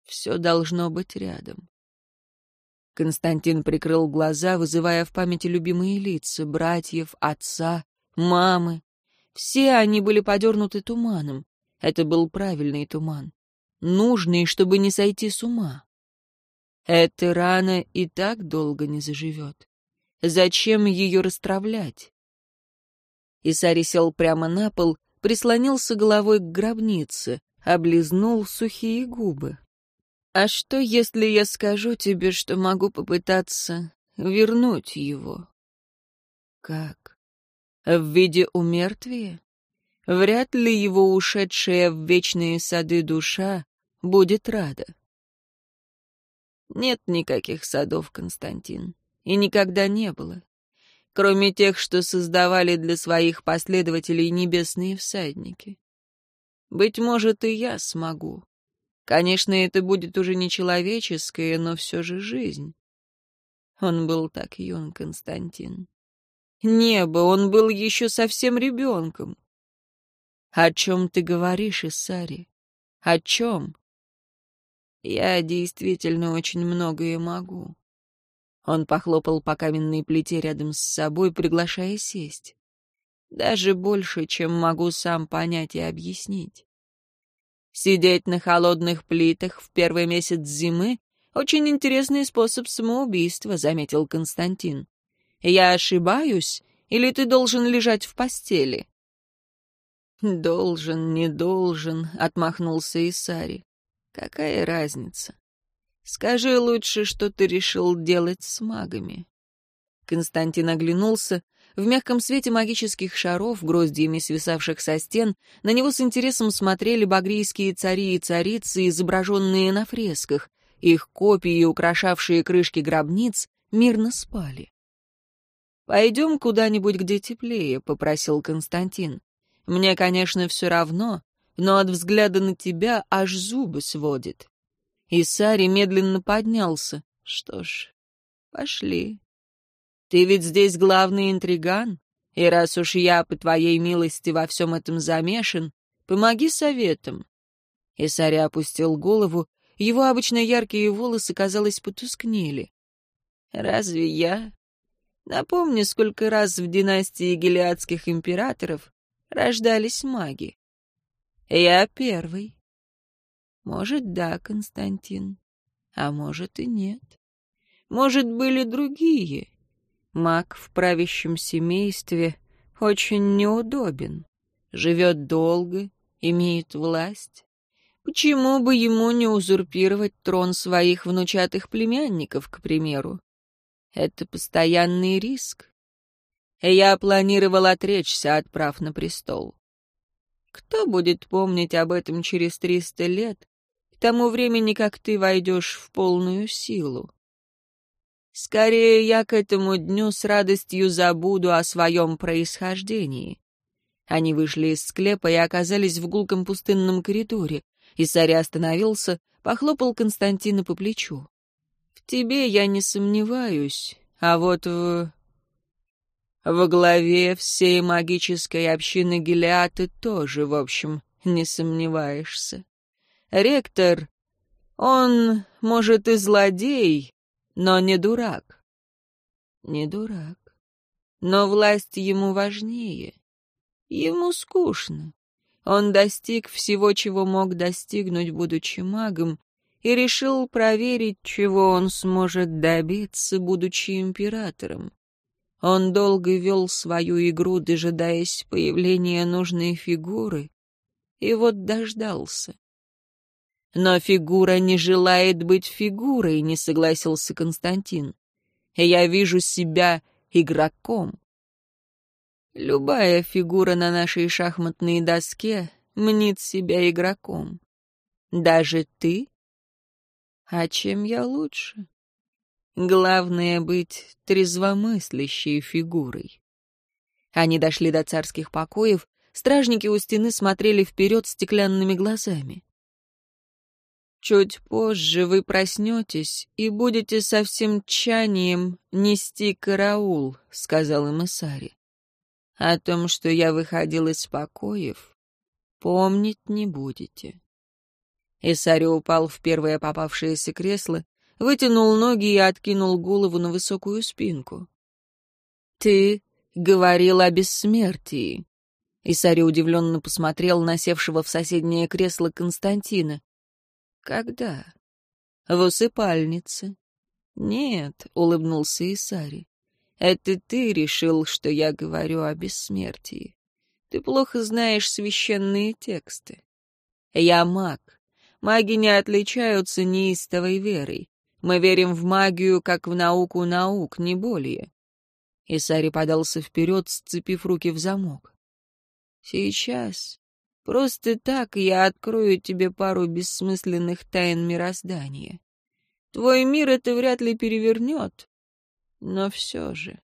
все должно быть рядом. Константин прикрыл глаза, вызывая в памяти любимые лица, братьев, отца, мамы. Все они были подернуты туманом. Это был правильный туман. Нужный, чтобы не сойти с ума. Эта рана и так долго не заживет. Зачем ее расстравлять? Исари сел прямо на пол, прислонился головой к гробнице, облизнул сухие губы. А что, если я скажу тебе, что могу попытаться вернуть его? Как? В виде умертвия? Вряд ли его ушедшая в вечные сады душа будет рада. Нет никаких садов, Константин, и никогда не было, кроме тех, что создавали для своих последователей небесные всадники. Быть может, и я смогу, Конечно, это будет уже не человеческое, но все же жизнь. Он был так юн, Константин. Небо, он был еще совсем ребенком. О чем ты говоришь, Исари? О чем? Я действительно очень многое могу. Он похлопал по каменной плите рядом с собой, приглашая сесть. Даже больше, чем могу сам понять и объяснить. Сидеть на холодных плитах в первый месяц зимы — очень интересный способ самоубийства, — заметил Константин. Я ошибаюсь, или ты должен лежать в постели? «Должен, не должен», — отмахнулся Исари. «Какая разница? Скажи лучше, что ты решил делать с магами». Константин оглянулся, в мягком свете магических шаров, гроздьями свисавших со стен, на него с интересом смотрели багрийские цари и царицы, изображенные на фресках. Их копии, украшавшие крышки гробниц, мирно спали. «Пойдем куда-нибудь, где теплее», — попросил Константин. «Мне, конечно, все равно, но от взгляда на тебя аж зубы сводит». Исари медленно поднялся. «Что ж, пошли». Ты ведь здесь главный интриган, и раз уж я, по твоей милости, во всем этом замешан, помоги советом». Исаря опустил голову, его обычно яркие волосы, казалось, потускнели. «Разве я? Напомни, сколько раз в династии гелиадских императоров рождались маги. Я первый. Может, да, Константин, а может и нет. Может, были другие, Маг в правящем семействе очень неудобен. Живет долго, имеет власть. Почему бы ему не узурпировать трон своих внучатых племянников, к примеру? Это постоянный риск. Я планировал отречься от прав на престол. Кто будет помнить об этом через триста лет, к тому времени, как ты войдешь в полную силу? Скорее, я к этому дню с радостью забуду о своем происхождении. Они вышли из склепа и оказались в гулком пустынном коридоре. Исаря остановился, похлопал Константина по плечу. «В тебе я не сомневаюсь, а вот в...» «Во главе всей магической общины Гелиад ты тоже, в общем, не сомневаешься. Ректор, он, может, и злодей, но не дурак. Не дурак. Но власть ему важнее. Ему скучно. Он достиг всего, чего мог достигнуть, будучи магом, и решил проверить, чего он сможет добиться, будучи императором. Он долго вел свою игру, дожидаясь появления нужной фигуры, и вот дождался. «Но фигура не желает быть фигурой», — не согласился Константин. «Я вижу себя игроком». Любая фигура на нашей шахматной доске мнит себя игроком. Даже ты? А чем я лучше? Главное — быть трезвомыслящей фигурой. Они дошли до царских покоев, стражники у стены смотрели вперед стеклянными глазами. Чуть позже вы проснетесь и будете со всем тчанием нести караул, — сказал им Исари. О том, что я выходил из покоев, помнить не будете. Исари упал в первое попавшееся кресло, вытянул ноги и откинул голову на высокую спинку. «Ты говорил о бессмертии». Исари удивленно посмотрел на севшего в соседнее кресло Константина. Когда? В усыпальнице. Нет, улыбнулся Исари. Это ты решил, что я говорю о бессмертии. Ты плохо знаешь священные тексты. Я маг. Маги не отличаются неистовой верой. Мы верим в магию, как в науку наук, не более. Исари подался вперед, сцепив руки в замок. Сейчас Просто так я открою тебе пару бессмысленных тайн мироздания. Твой мир это вряд ли перевернет, но все же.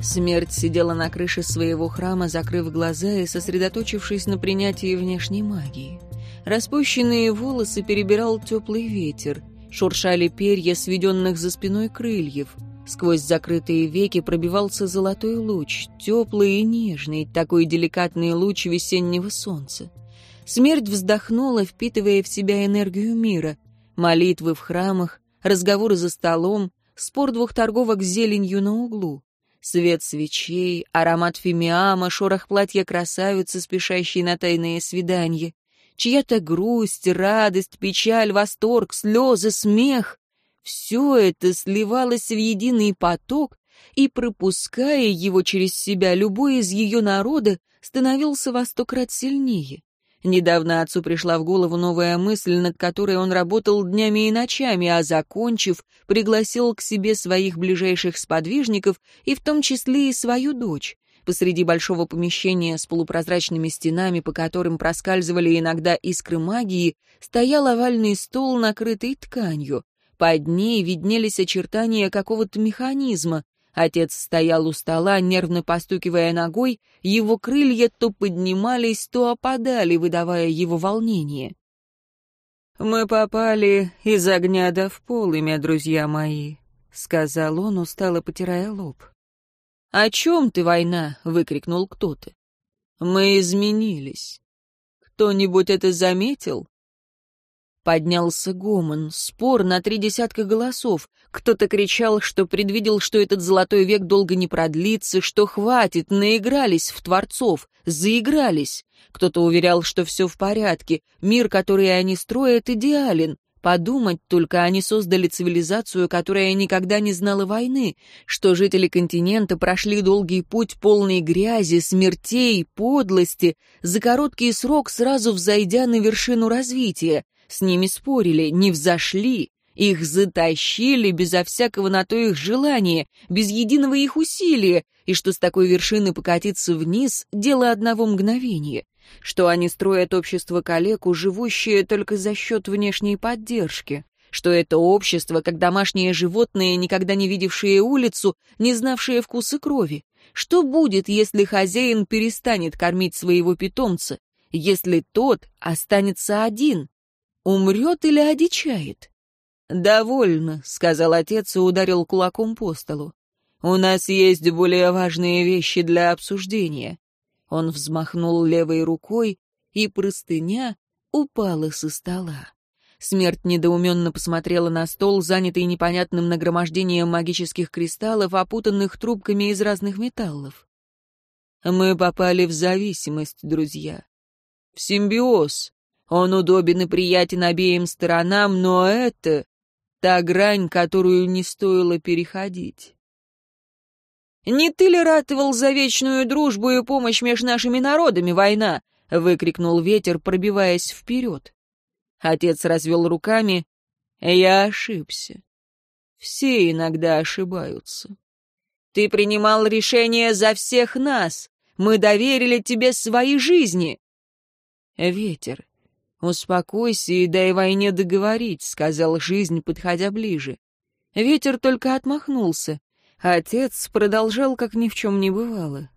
Смерть сидела на крыше своего храма, закрыв глаза и сосредоточившись на принятии внешней магии. Распущенные волосы перебирал теплый ветер, шуршали перья сведенных за спиной крыльев. Сквозь закрытые веки пробивался золотой луч, теплый и нежный, такой деликатный луч весеннего солнца. Смерть вздохнула, впитывая в себя энергию мира. Молитвы в храмах, разговоры за столом, спор двух торговок с зеленью на углу. Свет свечей, аромат фимиама, шорох платья красавицы, спешащей на тайные свидания. Чья-то грусть, радость, печаль, восторг, слезы, смех. Все это сливалось в единый поток, и, пропуская его через себя, любой из ее народа становился во сто крат сильнее. Недавно отцу пришла в голову новая мысль, над которой он работал днями и ночами, а закончив, пригласил к себе своих ближайших сподвижников и в том числе и свою дочь. Посреди большого помещения с полупрозрачными стенами, по которым проскальзывали иногда искры магии, стоял овальный стол, накрытый тканью. Под ней виднелись очертания какого-то механизма, Отец стоял у стола, нервно постукивая ногой, его крылья то поднимались, то опадали, выдавая его волнение. «Мы попали из огня до в полымя, друзья мои», — сказал он, устало потирая лоб. «О чем ты, война?» — выкрикнул кто-то. «Мы изменились. Кто-нибудь это заметил?» Поднялся гомон, спор на три десятка голосов. Кто-то кричал, что предвидел, что этот золотой век долго не продлится, что хватит, наигрались в творцов, заигрались. Кто-то уверял, что все в порядке, мир, который они строят, идеален. Подумать только, они создали цивилизацию, которая никогда не знала войны, что жители континента прошли долгий путь полной грязи, смертей, подлости, за короткий срок сразу взойдя на вершину развития. С ними спорили, не взошли, их затащили безо всякого на то их желания, без единого их усилия, и что с такой вершины покатиться вниз — дело одного мгновения, что они строят общество калеку, живущее только за счет внешней поддержки, что это общество, как домашние животные, никогда не видевшие улицу, не знавшие вкуса крови. Что будет, если хозяин перестанет кормить своего питомца, если тот останется один? Умрет или одичает? «Довольно», — сказал отец и ударил кулаком по столу. «У нас есть более важные вещи для обсуждения». Он взмахнул левой рукой, и простыня упала со стола. Смерть недоуменно посмотрела на стол, занятый непонятным нагромождением магических кристаллов, опутанных трубками из разных металлов. «Мы попали в зависимость, друзья. В симбиоз, он удобен и приятен обеим сторонам, но это та грань, которую не стоило переходить. «Не ты ли ратовал за вечную дружбу и помощь между нашими народами, война?» — выкрикнул ветер, пробиваясь вперед. Отец развел руками. «Я ошибся. Все иногда ошибаются. Ты принимал решение за всех нас. Мы доверили тебе свои жизни». Ветер, «Успокойся и дай войне договорить», — сказал жизнь, подходя ближе. Ветер только отмахнулся. Отец продолжал, как ни в чем не бывало.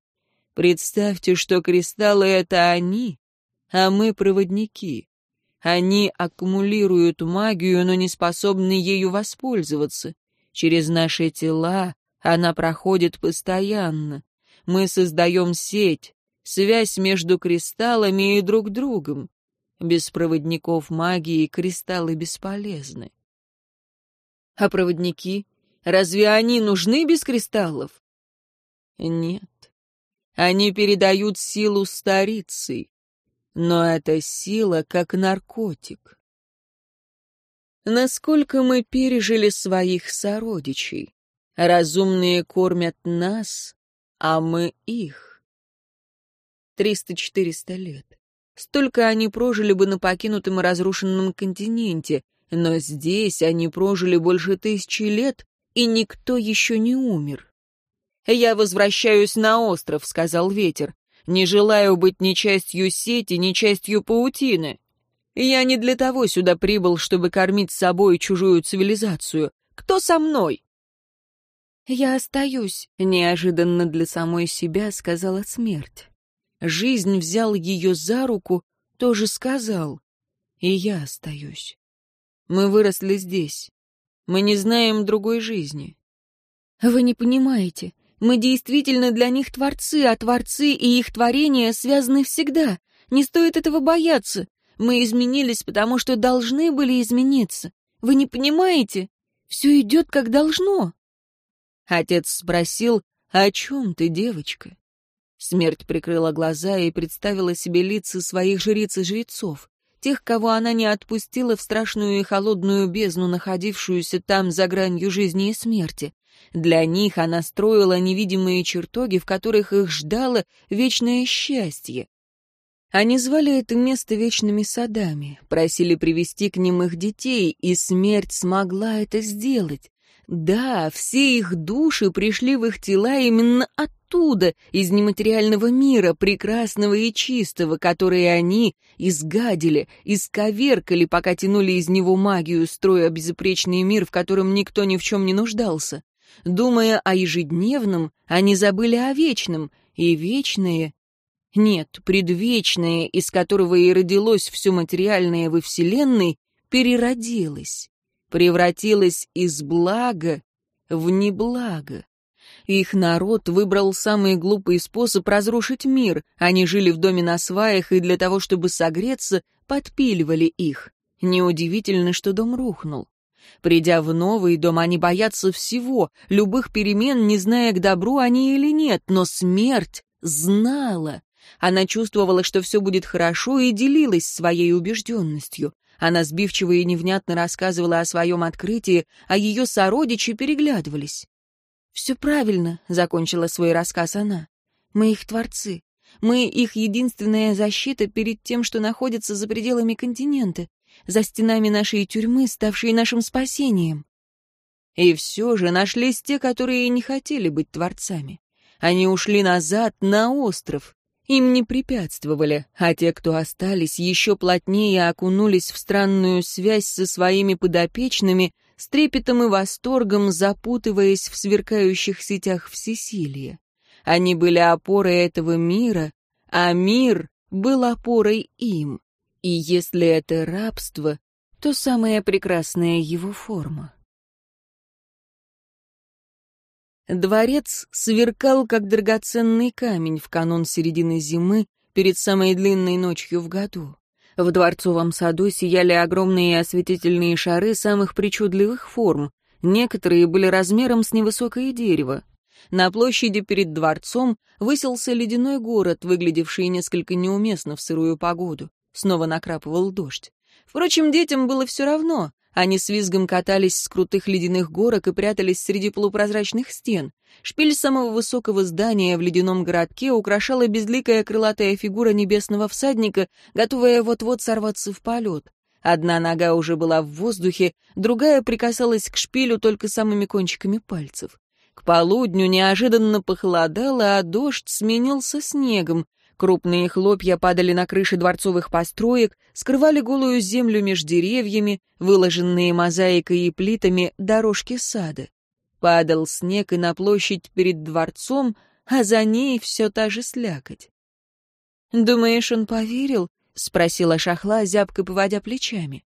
«Представьте, что кристаллы — это они, а мы — проводники. Они аккумулируют магию, но не способны ею воспользоваться. Через наши тела она проходит постоянно. Мы создаем сеть, связь между кристаллами и друг другом. Без проводников магии кристаллы бесполезны. А проводники? Разве они нужны без кристаллов? Нет. Они передают силу старицы. Но эта сила как наркотик. Насколько мы пережили своих сородичей? Разумные кормят нас, а мы их. Триста-четыреста лет. Столько они прожили бы на покинутом и разрушенном континенте, но здесь они прожили больше тысячи лет, и никто еще не умер. «Я возвращаюсь на остров», — сказал ветер. «Не желаю быть ни частью сети, ни частью паутины. Я не для того сюда прибыл, чтобы кормить собой чужую цивилизацию. Кто со мной?» «Я остаюсь», — неожиданно для самой себя сказала смерть. Жизнь взял ее за руку, тоже сказал. И я остаюсь. Мы выросли здесь. Мы не знаем другой жизни. Вы не понимаете. Мы действительно для них творцы, а творцы и их творения связаны всегда. Не стоит этого бояться. Мы изменились, потому что должны были измениться. Вы не понимаете? Все идет, как должно. Отец спросил, «О чем ты, девочка?» Смерть прикрыла глаза и представила себе лица своих жриц и жрецов, тех, кого она не отпустила в страшную и холодную бездну, находившуюся там за гранью жизни и смерти. Для них она строила невидимые чертоги, в которых их ждало вечное счастье. Они звали это место вечными садами, просили привести к ним их детей, и смерть смогла это сделать. Да, все их души пришли в их тела именно оттуда, из нематериального мира, прекрасного и чистого, который они изгадили, исковеркали, пока тянули из него магию, строя безупречный мир, в котором никто ни в чем не нуждался. Думая о ежедневном, они забыли о вечном, и вечное... Нет, предвечное, из которого и родилось все материальное во Вселенной, переродилось превратилась из блага в неблаго. Их народ выбрал самый глупый способ разрушить мир. Они жили в доме на сваях и для того, чтобы согреться, подпиливали их. Неудивительно, что дом рухнул. Придя в новый дом, они боятся всего, любых перемен, не зная, к добру они или нет, но смерть знала. Она чувствовала, что все будет хорошо, и делилась своей убежденностью. Она сбивчиво и невнятно рассказывала о своем открытии, а ее сородичи переглядывались. «Все правильно», — закончила свой рассказ она. «Мы их творцы. Мы их единственная защита перед тем, что находится за пределами континента, за стенами нашей тюрьмы, ставшей нашим спасением». И все же нашлись те, которые не хотели быть творцами. Они ушли назад, на остров, им не препятствовали, а те, кто остались, еще плотнее окунулись в странную связь со своими подопечными, с трепетом и восторгом запутываясь в сверкающих сетях всесилия. Они были опорой этого мира, а мир был опорой им. И если это рабство, то самая прекрасная его форма. Дворец сверкал, как драгоценный камень в канун середины зимы перед самой длинной ночью в году. В дворцовом саду сияли огромные осветительные шары самых причудливых форм. Некоторые были размером с невысокое дерево. На площади перед дворцом высился ледяной город, выглядевший несколько неуместно в сырую погоду. Снова накрапывал дождь. Впрочем, детям было все равно. Они с визгом катались с крутых ледяных горок и прятались среди полупрозрачных стен. Шпиль самого высокого здания в ледяном городке украшала безликая крылатая фигура небесного всадника, готовая вот-вот сорваться в полет. Одна нога уже была в воздухе, другая прикасалась к шпилю только самыми кончиками пальцев. К полудню неожиданно похолодало, а дождь сменился снегом. Крупные хлопья падали на крыши дворцовых построек, скрывали голую землю меж деревьями, выложенные мозаикой и плитами дорожки сада. Падал снег и на площадь перед дворцом, а за ней все та же слякоть. «Думаешь, он поверил?» — спросила Шахла, зябко поводя плечами.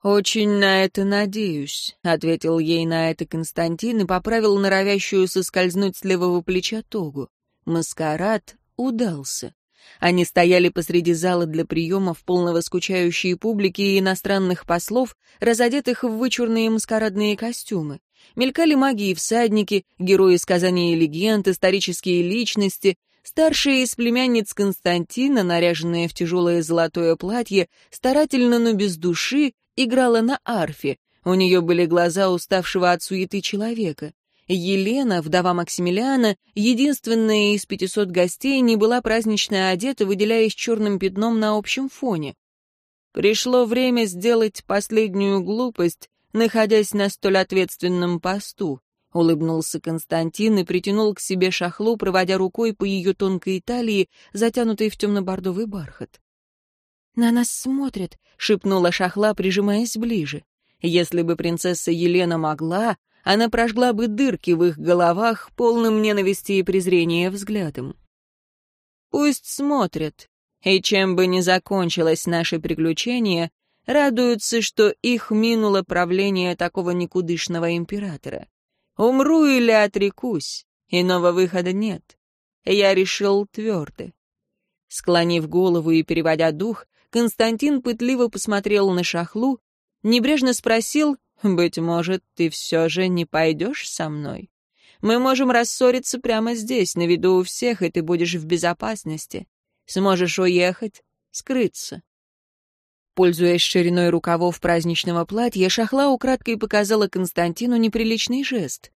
«Очень на это надеюсь», — ответил ей на это Константин и поправил норовящую соскользнуть с левого плеча тогу. Маскарад удался. Они стояли посреди зала для приемов полного скучающей публики и иностранных послов, разодетых в вычурные маскарадные костюмы. Мелькали маги и всадники, герои сказаний и легенд, исторические личности. Старшая из племянниц Константина, наряженная в тяжелое золотое платье, старательно, но без души, играла на арфе. У нее были глаза уставшего от суеты человека. Елена, вдова Максимилиана, единственная из пятисот гостей, не была празднично одета, выделяясь черным пятном на общем фоне. Пришло время сделать последнюю глупость, находясь на столь ответственном посту, — улыбнулся Константин и притянул к себе шахлу, проводя рукой по ее тонкой талии, затянутой в темно-бордовый бархат. «На нас смотрят», — шепнула шахла, прижимаясь ближе. Если бы принцесса Елена могла, она прожгла бы дырки в их головах, полным ненависти и презрения взглядом. Пусть смотрят, и чем бы ни закончилось наше приключение, радуются, что их минуло правление такого никудышного императора. Умру или отрекусь, иного выхода нет. Я решил твердо. Склонив голову и переводя дух, Константин пытливо посмотрел на шахлу, небрежно спросил, «Быть может, ты все же не пойдешь со мной? Мы можем рассориться прямо здесь, на виду у всех, и ты будешь в безопасности. Сможешь уехать, скрыться». Пользуясь шириной рукавов праздничного платья, Шахла украдкой показала Константину неприличный жест.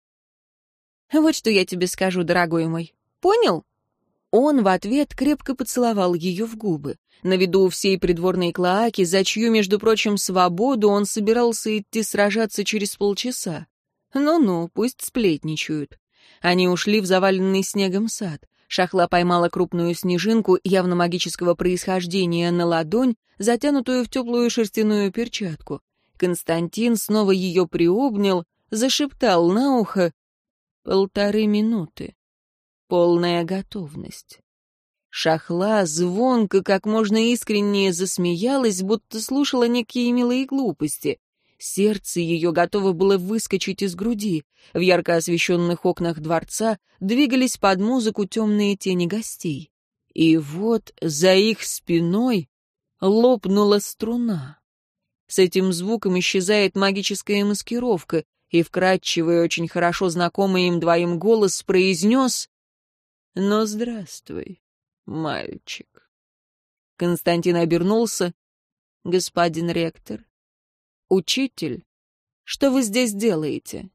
«Вот что я тебе скажу, дорогой мой. Понял?» Он в ответ крепко поцеловал ее в губы. На виду всей придворной клоаки, за чью, между прочим, свободу он собирался идти сражаться через полчаса. Ну-ну, пусть сплетничают. Они ушли в заваленный снегом сад. Шахла поймала крупную снежинку явно магического происхождения на ладонь, затянутую в теплую шерстяную перчатку. Константин снова ее приобнял, зашептал на ухо «Полторы минуты. Полная готовность». Шахла звонко, как можно искреннее засмеялась, будто слушала некие милые глупости. Сердце ее готово было выскочить из груди. В ярко освещенных окнах дворца двигались под музыку темные тени гостей. И вот за их спиной лопнула струна. С этим звуком исчезает магическая маскировка, и вкрадчивый, очень хорошо знакомый им двоим голос произнес «Ну, здравствуй, мальчик». Константин обернулся. «Господин ректор, учитель, что вы здесь делаете?»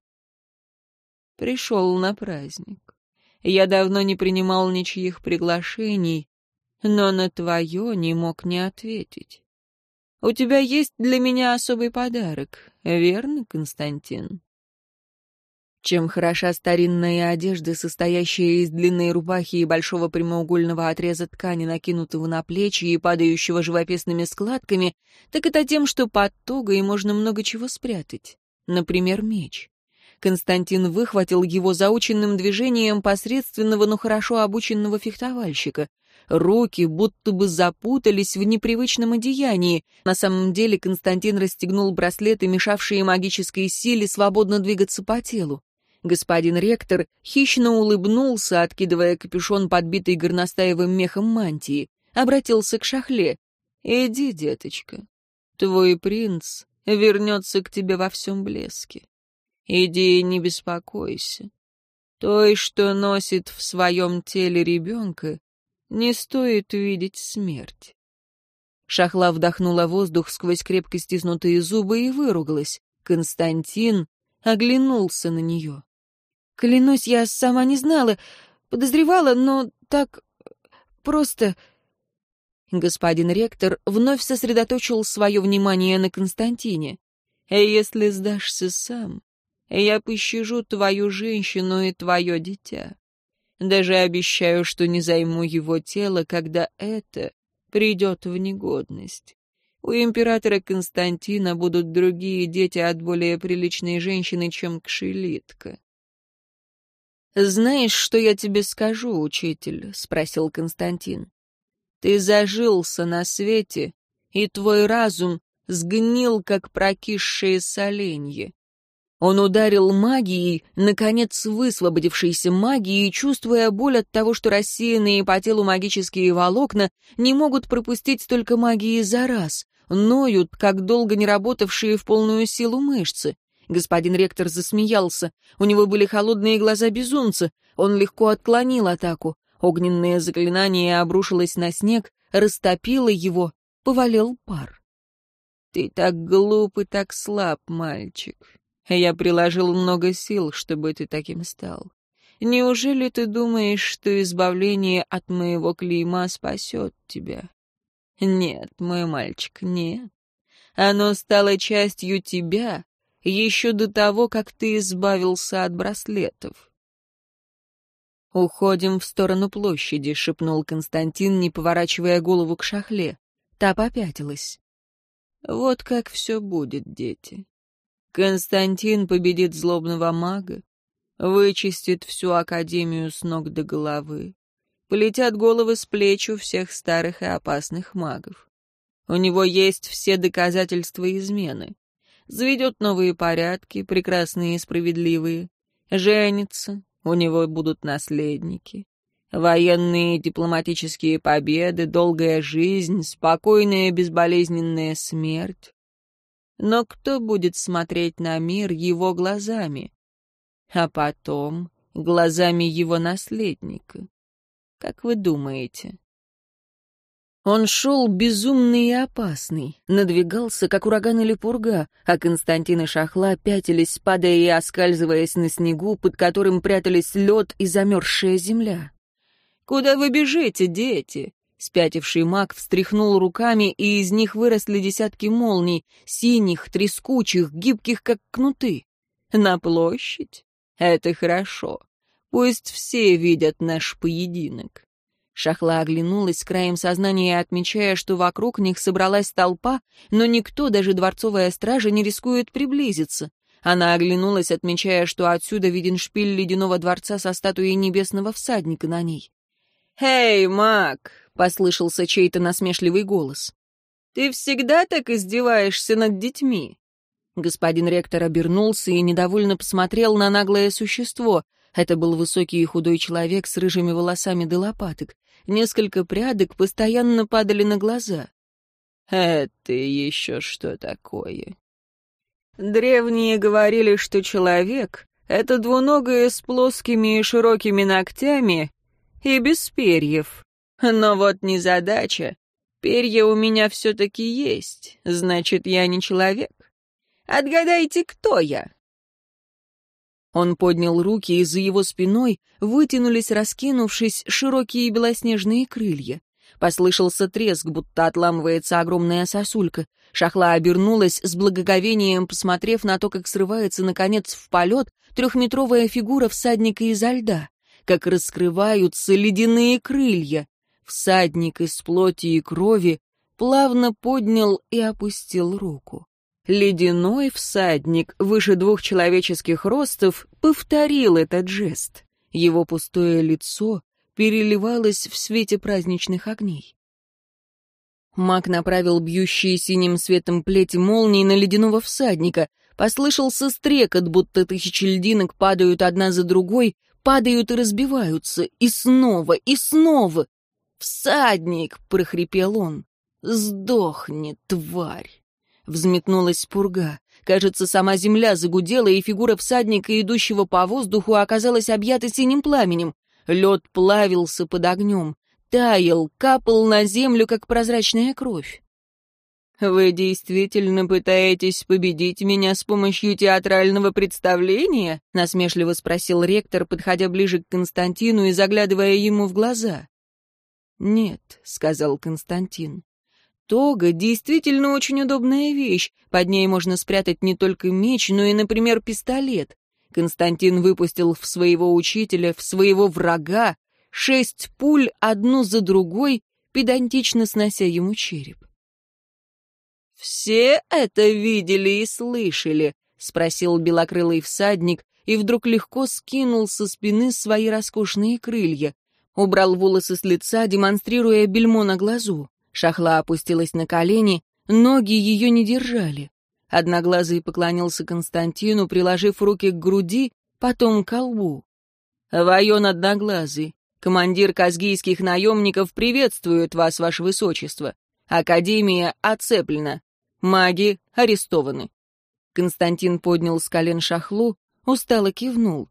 «Пришел на праздник. Я давно не принимал ничьих приглашений, но на твое не мог не ответить. У тебя есть для меня особый подарок, верно, Константин?» Чем хороша старинная одежда, состоящая из длинной рубахи и большого прямоугольного отреза ткани, накинутого на плечи и падающего живописными складками, так это тем, что под тогой можно много чего спрятать. Например, меч. Константин выхватил его заученным движением посредственного, но хорошо обученного фехтовальщика. Руки будто бы запутались в непривычном одеянии. На самом деле Константин расстегнул браслеты, мешавшие магической силе свободно двигаться по телу. Господин ректор хищно улыбнулся, откидывая капюшон, подбитый горностаевым мехом мантии. Обратился к шахле. «Иди, деточка, твой принц вернется к тебе во всем блеске. Иди не беспокойся. Той, что носит в своем теле ребенка, не стоит видеть смерть». Шахла вдохнула воздух сквозь крепко стиснутые зубы и выругалась. Константин оглянулся на нее. Клянусь, я сама не знала, подозревала, но так просто... Господин ректор вновь сосредоточил свое внимание на Константине. «Если сдашься сам, я пощажу твою женщину и твое дитя. Даже обещаю, что не займу его тело, когда это придет в негодность. У императора Константина будут другие дети от более приличной женщины, чем Кшелитка. «Знаешь, что я тебе скажу, учитель?» — спросил Константин. «Ты зажился на свете, и твой разум сгнил, как прокисшее соленье». Он ударил магией, наконец высвободившейся магией, чувствуя боль от того, что рассеянные по телу магические волокна не могут пропустить столько магии за раз, ноют, как долго не работавшие в полную силу мышцы. Господин ректор засмеялся. У него были холодные глаза безумца. Он легко отклонил атаку. Огненное заклинание обрушилось на снег, растопило его, повалил пар. «Ты так глуп и так слаб, мальчик. Я приложил много сил, чтобы ты таким стал. Неужели ты думаешь, что избавление от моего клейма спасет тебя? Нет, мой мальчик, нет. Оно стало частью тебя, еще до того, как ты избавился от браслетов. «Уходим в сторону площади», — шепнул Константин, не поворачивая голову к шахле. Та попятилась. «Вот как все будет, дети. Константин победит злобного мага, вычистит всю Академию с ног до головы. Полетят головы с плеч у всех старых и опасных магов. У него есть все доказательства измены. Заведет новые порядки, прекрасные и справедливые. Женится, у него будут наследники. Военные и дипломатические победы, долгая жизнь, спокойная безболезненная смерть. Но кто будет смотреть на мир его глазами? А потом глазами его наследника. Как вы думаете? Он шел безумный и опасный, надвигался, как ураган или пурга, а Константин и Шахла пятились, падая и оскальзываясь на снегу, под которым прятались лед и замерзшая земля. «Куда вы бежите, дети?» Спятивший маг встряхнул руками, и из них выросли десятки молний, синих, трескучих, гибких, как кнуты. «На площадь? Это хорошо. Пусть все видят наш поединок». Шахла оглянулась краем сознания, отмечая, что вокруг них собралась толпа, но никто, даже дворцовая стража, не рискует приблизиться. Она оглянулась, отмечая, что отсюда виден шпиль ледяного дворца со статуей небесного всадника на ней. «Эй, маг!» — послышался чей-то насмешливый голос. «Ты всегда так издеваешься над детьми?» Господин ректор обернулся и недовольно посмотрел на наглое существо. Это был высокий и худой человек с рыжими волосами до лопаток. Несколько прядок постоянно падали на глаза. «Это еще что такое?» Древние говорили, что человек — это двуногое с плоскими и широкими ногтями и без перьев. Но вот незадача. Перья у меня все-таки есть, значит, я не человек. Отгадайте, кто я?» Он поднял руки, и за его спиной вытянулись, раскинувшись, широкие белоснежные крылья. Послышался треск, будто отламывается огромная сосулька. Шахла обернулась с благоговением, посмотрев на то, как срывается, наконец, в полет трехметровая фигура всадника изо льда как раскрываются ледяные крылья. Всадник из плоти и крови плавно поднял и опустил руку. Ледяной всадник, выше двух человеческих ростов, повторил этот жест. Его пустое лицо переливалось в свете праздничных огней. Маг направил бьющие синим светом плети молнии на ледяного всадника. Послышался стрекот, будто тысячи льдинок падают одна за другой, падают и разбиваются, и снова, и снова. «Всадник!» — прохрипел он. «Сдохни, тварь!» Взметнулась пурга. Кажется, сама земля загудела, и фигура всадника, идущего по воздуху, оказалась объята синим пламенем. Лед плавился под огнем, таял, капал на землю, как прозрачная кровь. «Вы действительно пытаетесь победить меня с помощью театрального представления?» — насмешливо спросил ректор, подходя ближе к Константину и заглядывая ему в глаза. «Нет», — сказал Константин. «Тога действительно очень удобная вещь. Под ней можно спрятать не только меч, но и, например, пистолет. Константин выпустил в своего учителя, в своего врага, шесть пуль одну за другой, педантично снося ему череп. «Все это видели и слышали?» — спросил белокрылый всадник и вдруг легко скинул со спины свои роскошные крылья. Убрал волосы с лица, демонстрируя бельмо на глазу. Шахла опустилась на колени, ноги ее не держали. Одноглазый поклонился Константину, приложив руки к груди, потом к колбу. «Вайон Одноглазый, командир казгийских наемников приветствует вас, ваше высочество. Академия оцеплена. Маги арестованы. Константин поднял с колен шахлу, устало кивнул.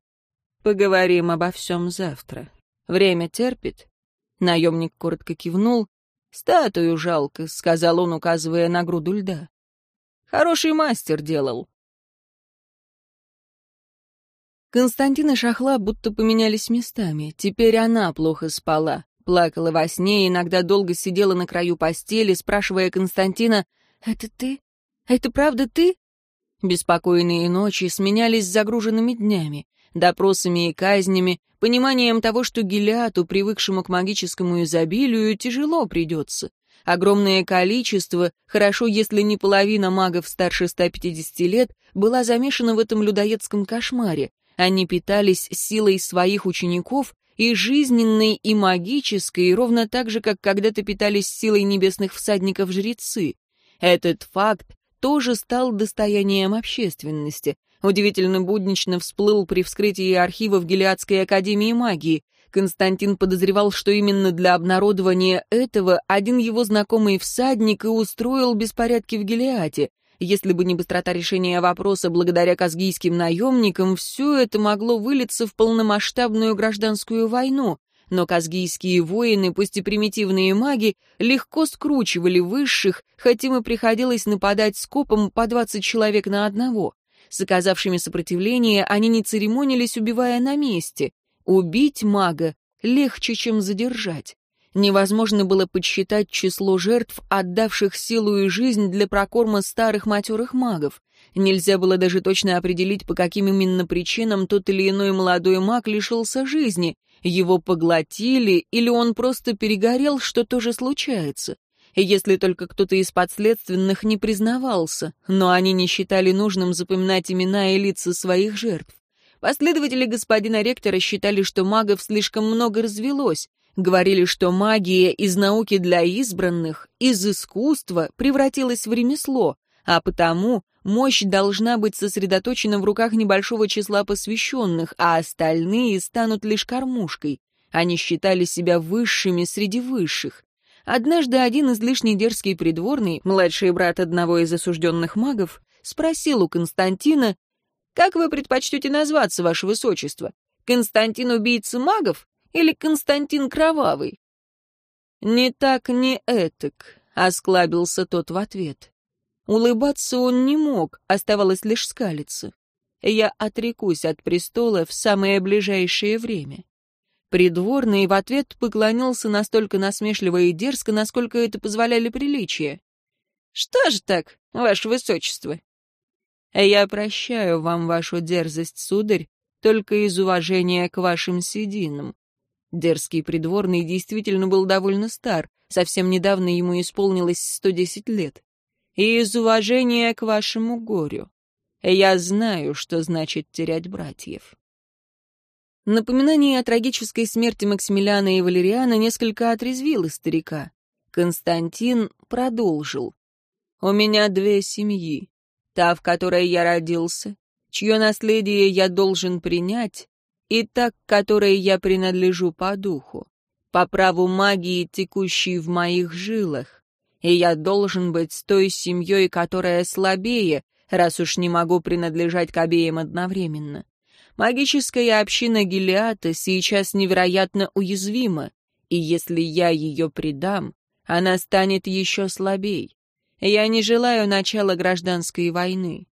Поговорим обо всем завтра. Время терпит. Наемник коротко кивнул. «Статую жалко», — сказал он, указывая на груду льда. «Хороший мастер делал». Константин и Шахла будто поменялись местами. Теперь она плохо спала. Плакала во сне, иногда долго сидела на краю постели, спрашивая Константина, «Это ты? Это правда ты?» Беспокойные ночи сменялись загруженными днями, допросами и казнями, пониманием того, что Гелиату, привыкшему к магическому изобилию, тяжело придется. Огромное количество, хорошо, если не половина магов старше 150 лет, была замешана в этом людоедском кошмаре. Они питались силой своих учеников и жизненной, и магической, ровно так же, как когда-то питались силой небесных всадников жрецы. Этот факт тоже стал достоянием общественности. Удивительно буднично всплыл при вскрытии архивов Гелиадской академии магии. Константин подозревал, что именно для обнародования этого один его знакомый всадник и устроил беспорядки в Гелиате. Если бы не быстрота решения вопроса благодаря казгийским наемникам, все это могло вылиться в полномасштабную гражданскую войну. Но казгийские воины, пусть и примитивные маги, легко скручивали высших, хоть им и приходилось нападать скопом по 20 человек на одного. С оказавшими сопротивление они не церемонились, убивая на месте. Убить мага легче, чем задержать. Невозможно было подсчитать число жертв, отдавших силу и жизнь для прокорма старых матерых магов. Нельзя было даже точно определить, по каким именно причинам тот или иной молодой маг лишился жизни. Его поглотили, или он просто перегорел, что тоже случается. Если только кто-то из подследственных не признавался, но они не считали нужным запоминать имена и лица своих жертв. Последователи господина ректора считали, что магов слишком много развелось, Говорили, что магия из науки для избранных, из искусства превратилась в ремесло, а потому мощь должна быть сосредоточена в руках небольшого числа посвященных, а остальные станут лишь кормушкой. Они считали себя высшими среди высших. Однажды один излишне дерзкий придворный, младший брат одного из осужденных магов, спросил у Константина, «Как вы предпочтете назваться, ваше высочество? Константин убийца магов или Константин Кровавый?» «Не так, не этак», — осклабился тот в ответ. Улыбаться он не мог, оставалось лишь скалиться. «Я отрекусь от престола в самое ближайшее время». Придворный в ответ поклонился настолько насмешливо и дерзко, насколько это позволяли приличия. «Что же так, ваше высочество?» «Я прощаю вам вашу дерзость, сударь, только из уважения к вашим сединам. Дерзкий придворный действительно был довольно стар, совсем недавно ему исполнилось 110 лет. И из уважения к вашему горю. Я знаю, что значит терять братьев. Напоминание о трагической смерти Максимилиана и Валериана несколько отрезвило старика. Константин продолжил. «У меня две семьи. Та, в которой я родился, чье наследие я должен принять, и так, которой я принадлежу по духу, по праву магии, текущей в моих жилах. И я должен быть с той семьей, которая слабее, раз уж не могу принадлежать к обеим одновременно. Магическая община Гелиата сейчас невероятно уязвима, и если я ее предам, она станет еще слабей. Я не желаю начала гражданской войны.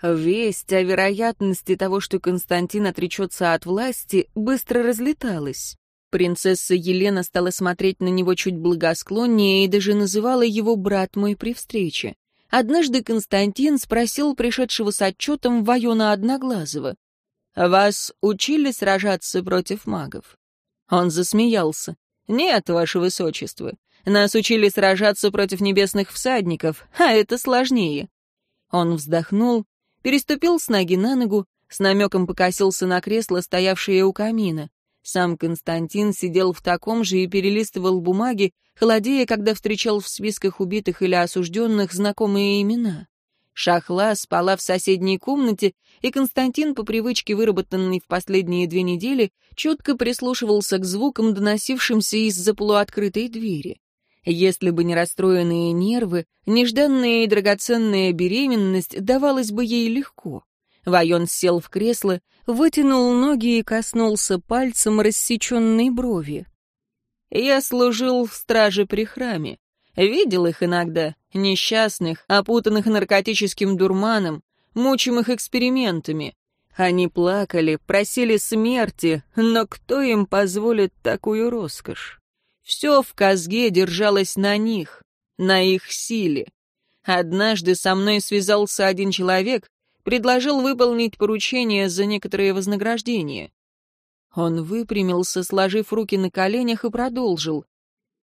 Весть о вероятности того, что Константин отречется от власти, быстро разлеталась. Принцесса Елена стала смотреть на него чуть благосклоннее и даже называла его «брат мой при встрече». Однажды Константин спросил пришедшего с отчетом Вайона Одноглазого, «Вас учили сражаться против магов?» Он засмеялся. «Нет, ваше высочество. Нас учили сражаться против небесных всадников, а это сложнее». Он вздохнул переступил с ноги на ногу, с намеком покосился на кресло, стоявшее у камина. Сам Константин сидел в таком же и перелистывал бумаги, холодея, когда встречал в списках убитых или осужденных знакомые имена. Шахла спала в соседней комнате, и Константин, по привычке, выработанной в последние две недели, четко прислушивался к звукам, доносившимся из-за полуоткрытой двери. Если бы не расстроенные нервы, нежданная и драгоценная беременность давалась бы ей легко. Вайон сел в кресло, вытянул ноги и коснулся пальцем рассеченной брови. «Я служил в страже при храме. Видел их иногда, несчастных, опутанных наркотическим дурманом, мучимых экспериментами. Они плакали, просили смерти, но кто им позволит такую роскошь? Все в Казге держалось на них, на их силе. Однажды со мной связался один человек, предложил выполнить поручение за некоторое вознаграждение. Он выпрямился, сложив руки на коленях, и продолжил.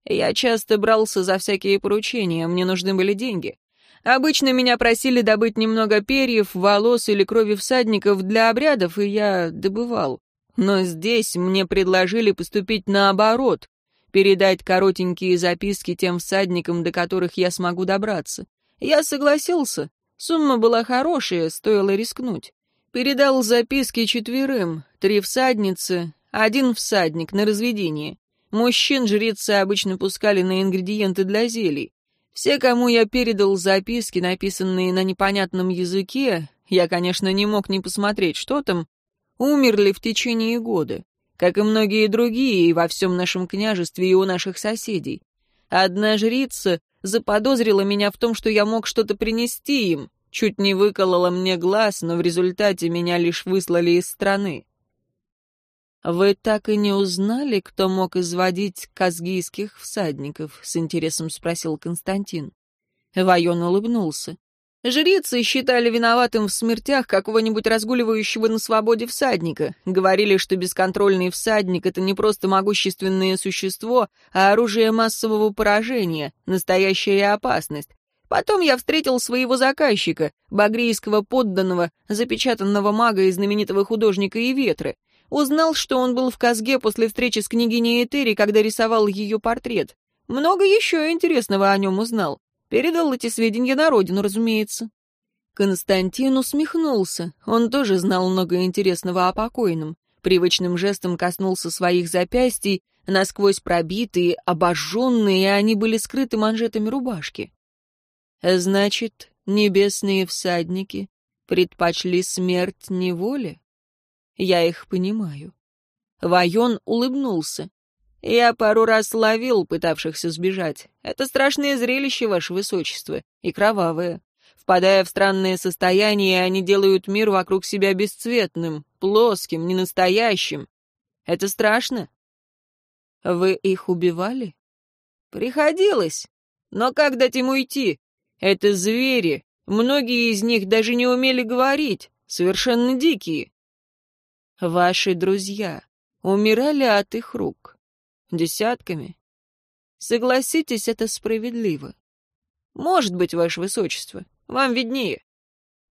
Я часто брался за всякие поручения, мне нужны были деньги. Обычно меня просили добыть немного перьев, волос или крови всадников для обрядов, и я добывал. Но здесь мне предложили поступить наоборот, передать коротенькие записки тем всадникам, до которых я смогу добраться. Я согласился. Сумма была хорошая, стоило рискнуть. Передал записки четверым, три всадницы, один всадник на разведение. Мужчин жрицы обычно пускали на ингредиенты для зелий. Все, кому я передал записки, написанные на непонятном языке, я, конечно, не мог не посмотреть, что там, умерли в течение года, как и многие другие во всем нашем княжестве и у наших соседей. Одна жрица заподозрила меня в том, что я мог что-то принести им, чуть не выколола мне глаз, но в результате меня лишь выслали из страны. «Вы так и не узнали, кто мог изводить казгийских всадников?» — с интересом спросил Константин. Вайон улыбнулся. Жрицы считали виноватым в смертях какого-нибудь разгуливающего на свободе всадника. Говорили, что бесконтрольный всадник — это не просто могущественное существо, а оружие массового поражения, настоящая опасность. Потом я встретил своего заказчика, багрийского подданного, запечатанного мага и знаменитого художника и ветры. Узнал, что он был в Казге после встречи с княгиней Этери, когда рисовал ее портрет. Много еще интересного о нем узнал. Передал эти сведения на родину, разумеется. Константин усмехнулся. Он тоже знал много интересного о покойном. Привычным жестом коснулся своих запястий, насквозь пробитые, обожженные, они были скрыты манжетами рубашки. Значит, небесные всадники предпочли смерть неволе? Я их понимаю. Вайон улыбнулся. Я пару раз ловил пытавшихся сбежать. Это страшное зрелище, ваше высочество, и кровавое. Впадая в странное состояние, они делают мир вокруг себя бесцветным, плоским, ненастоящим. Это страшно. Вы их убивали? Приходилось. Но как дать им уйти? Это звери. Многие из них даже не умели говорить. Совершенно дикие. Ваши друзья умирали от их рук. Десятками. Согласитесь, это справедливо. Может быть, ваше высочество, вам виднее.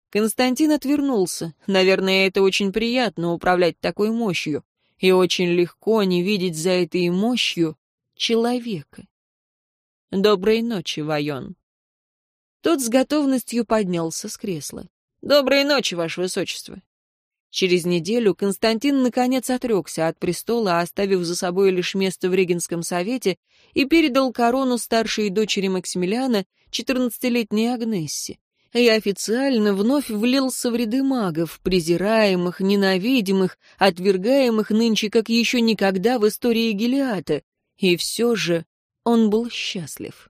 Константин отвернулся. Наверное, это очень приятно управлять такой мощью. И очень легко не видеть за этой мощью человека. Доброй ночи, Вайон. Тот с готовностью поднялся с кресла. Доброй ночи, ваше высочество. Через неделю Константин наконец отрекся от престола, оставив за собой лишь место в Регенском совете, и передал корону старшей дочери Максимилиана, 14-летней Агнессе. И официально вновь влился в ряды магов, презираемых, ненавидимых, отвергаемых нынче как еще никогда в истории Гелиата. И все же он был счастлив.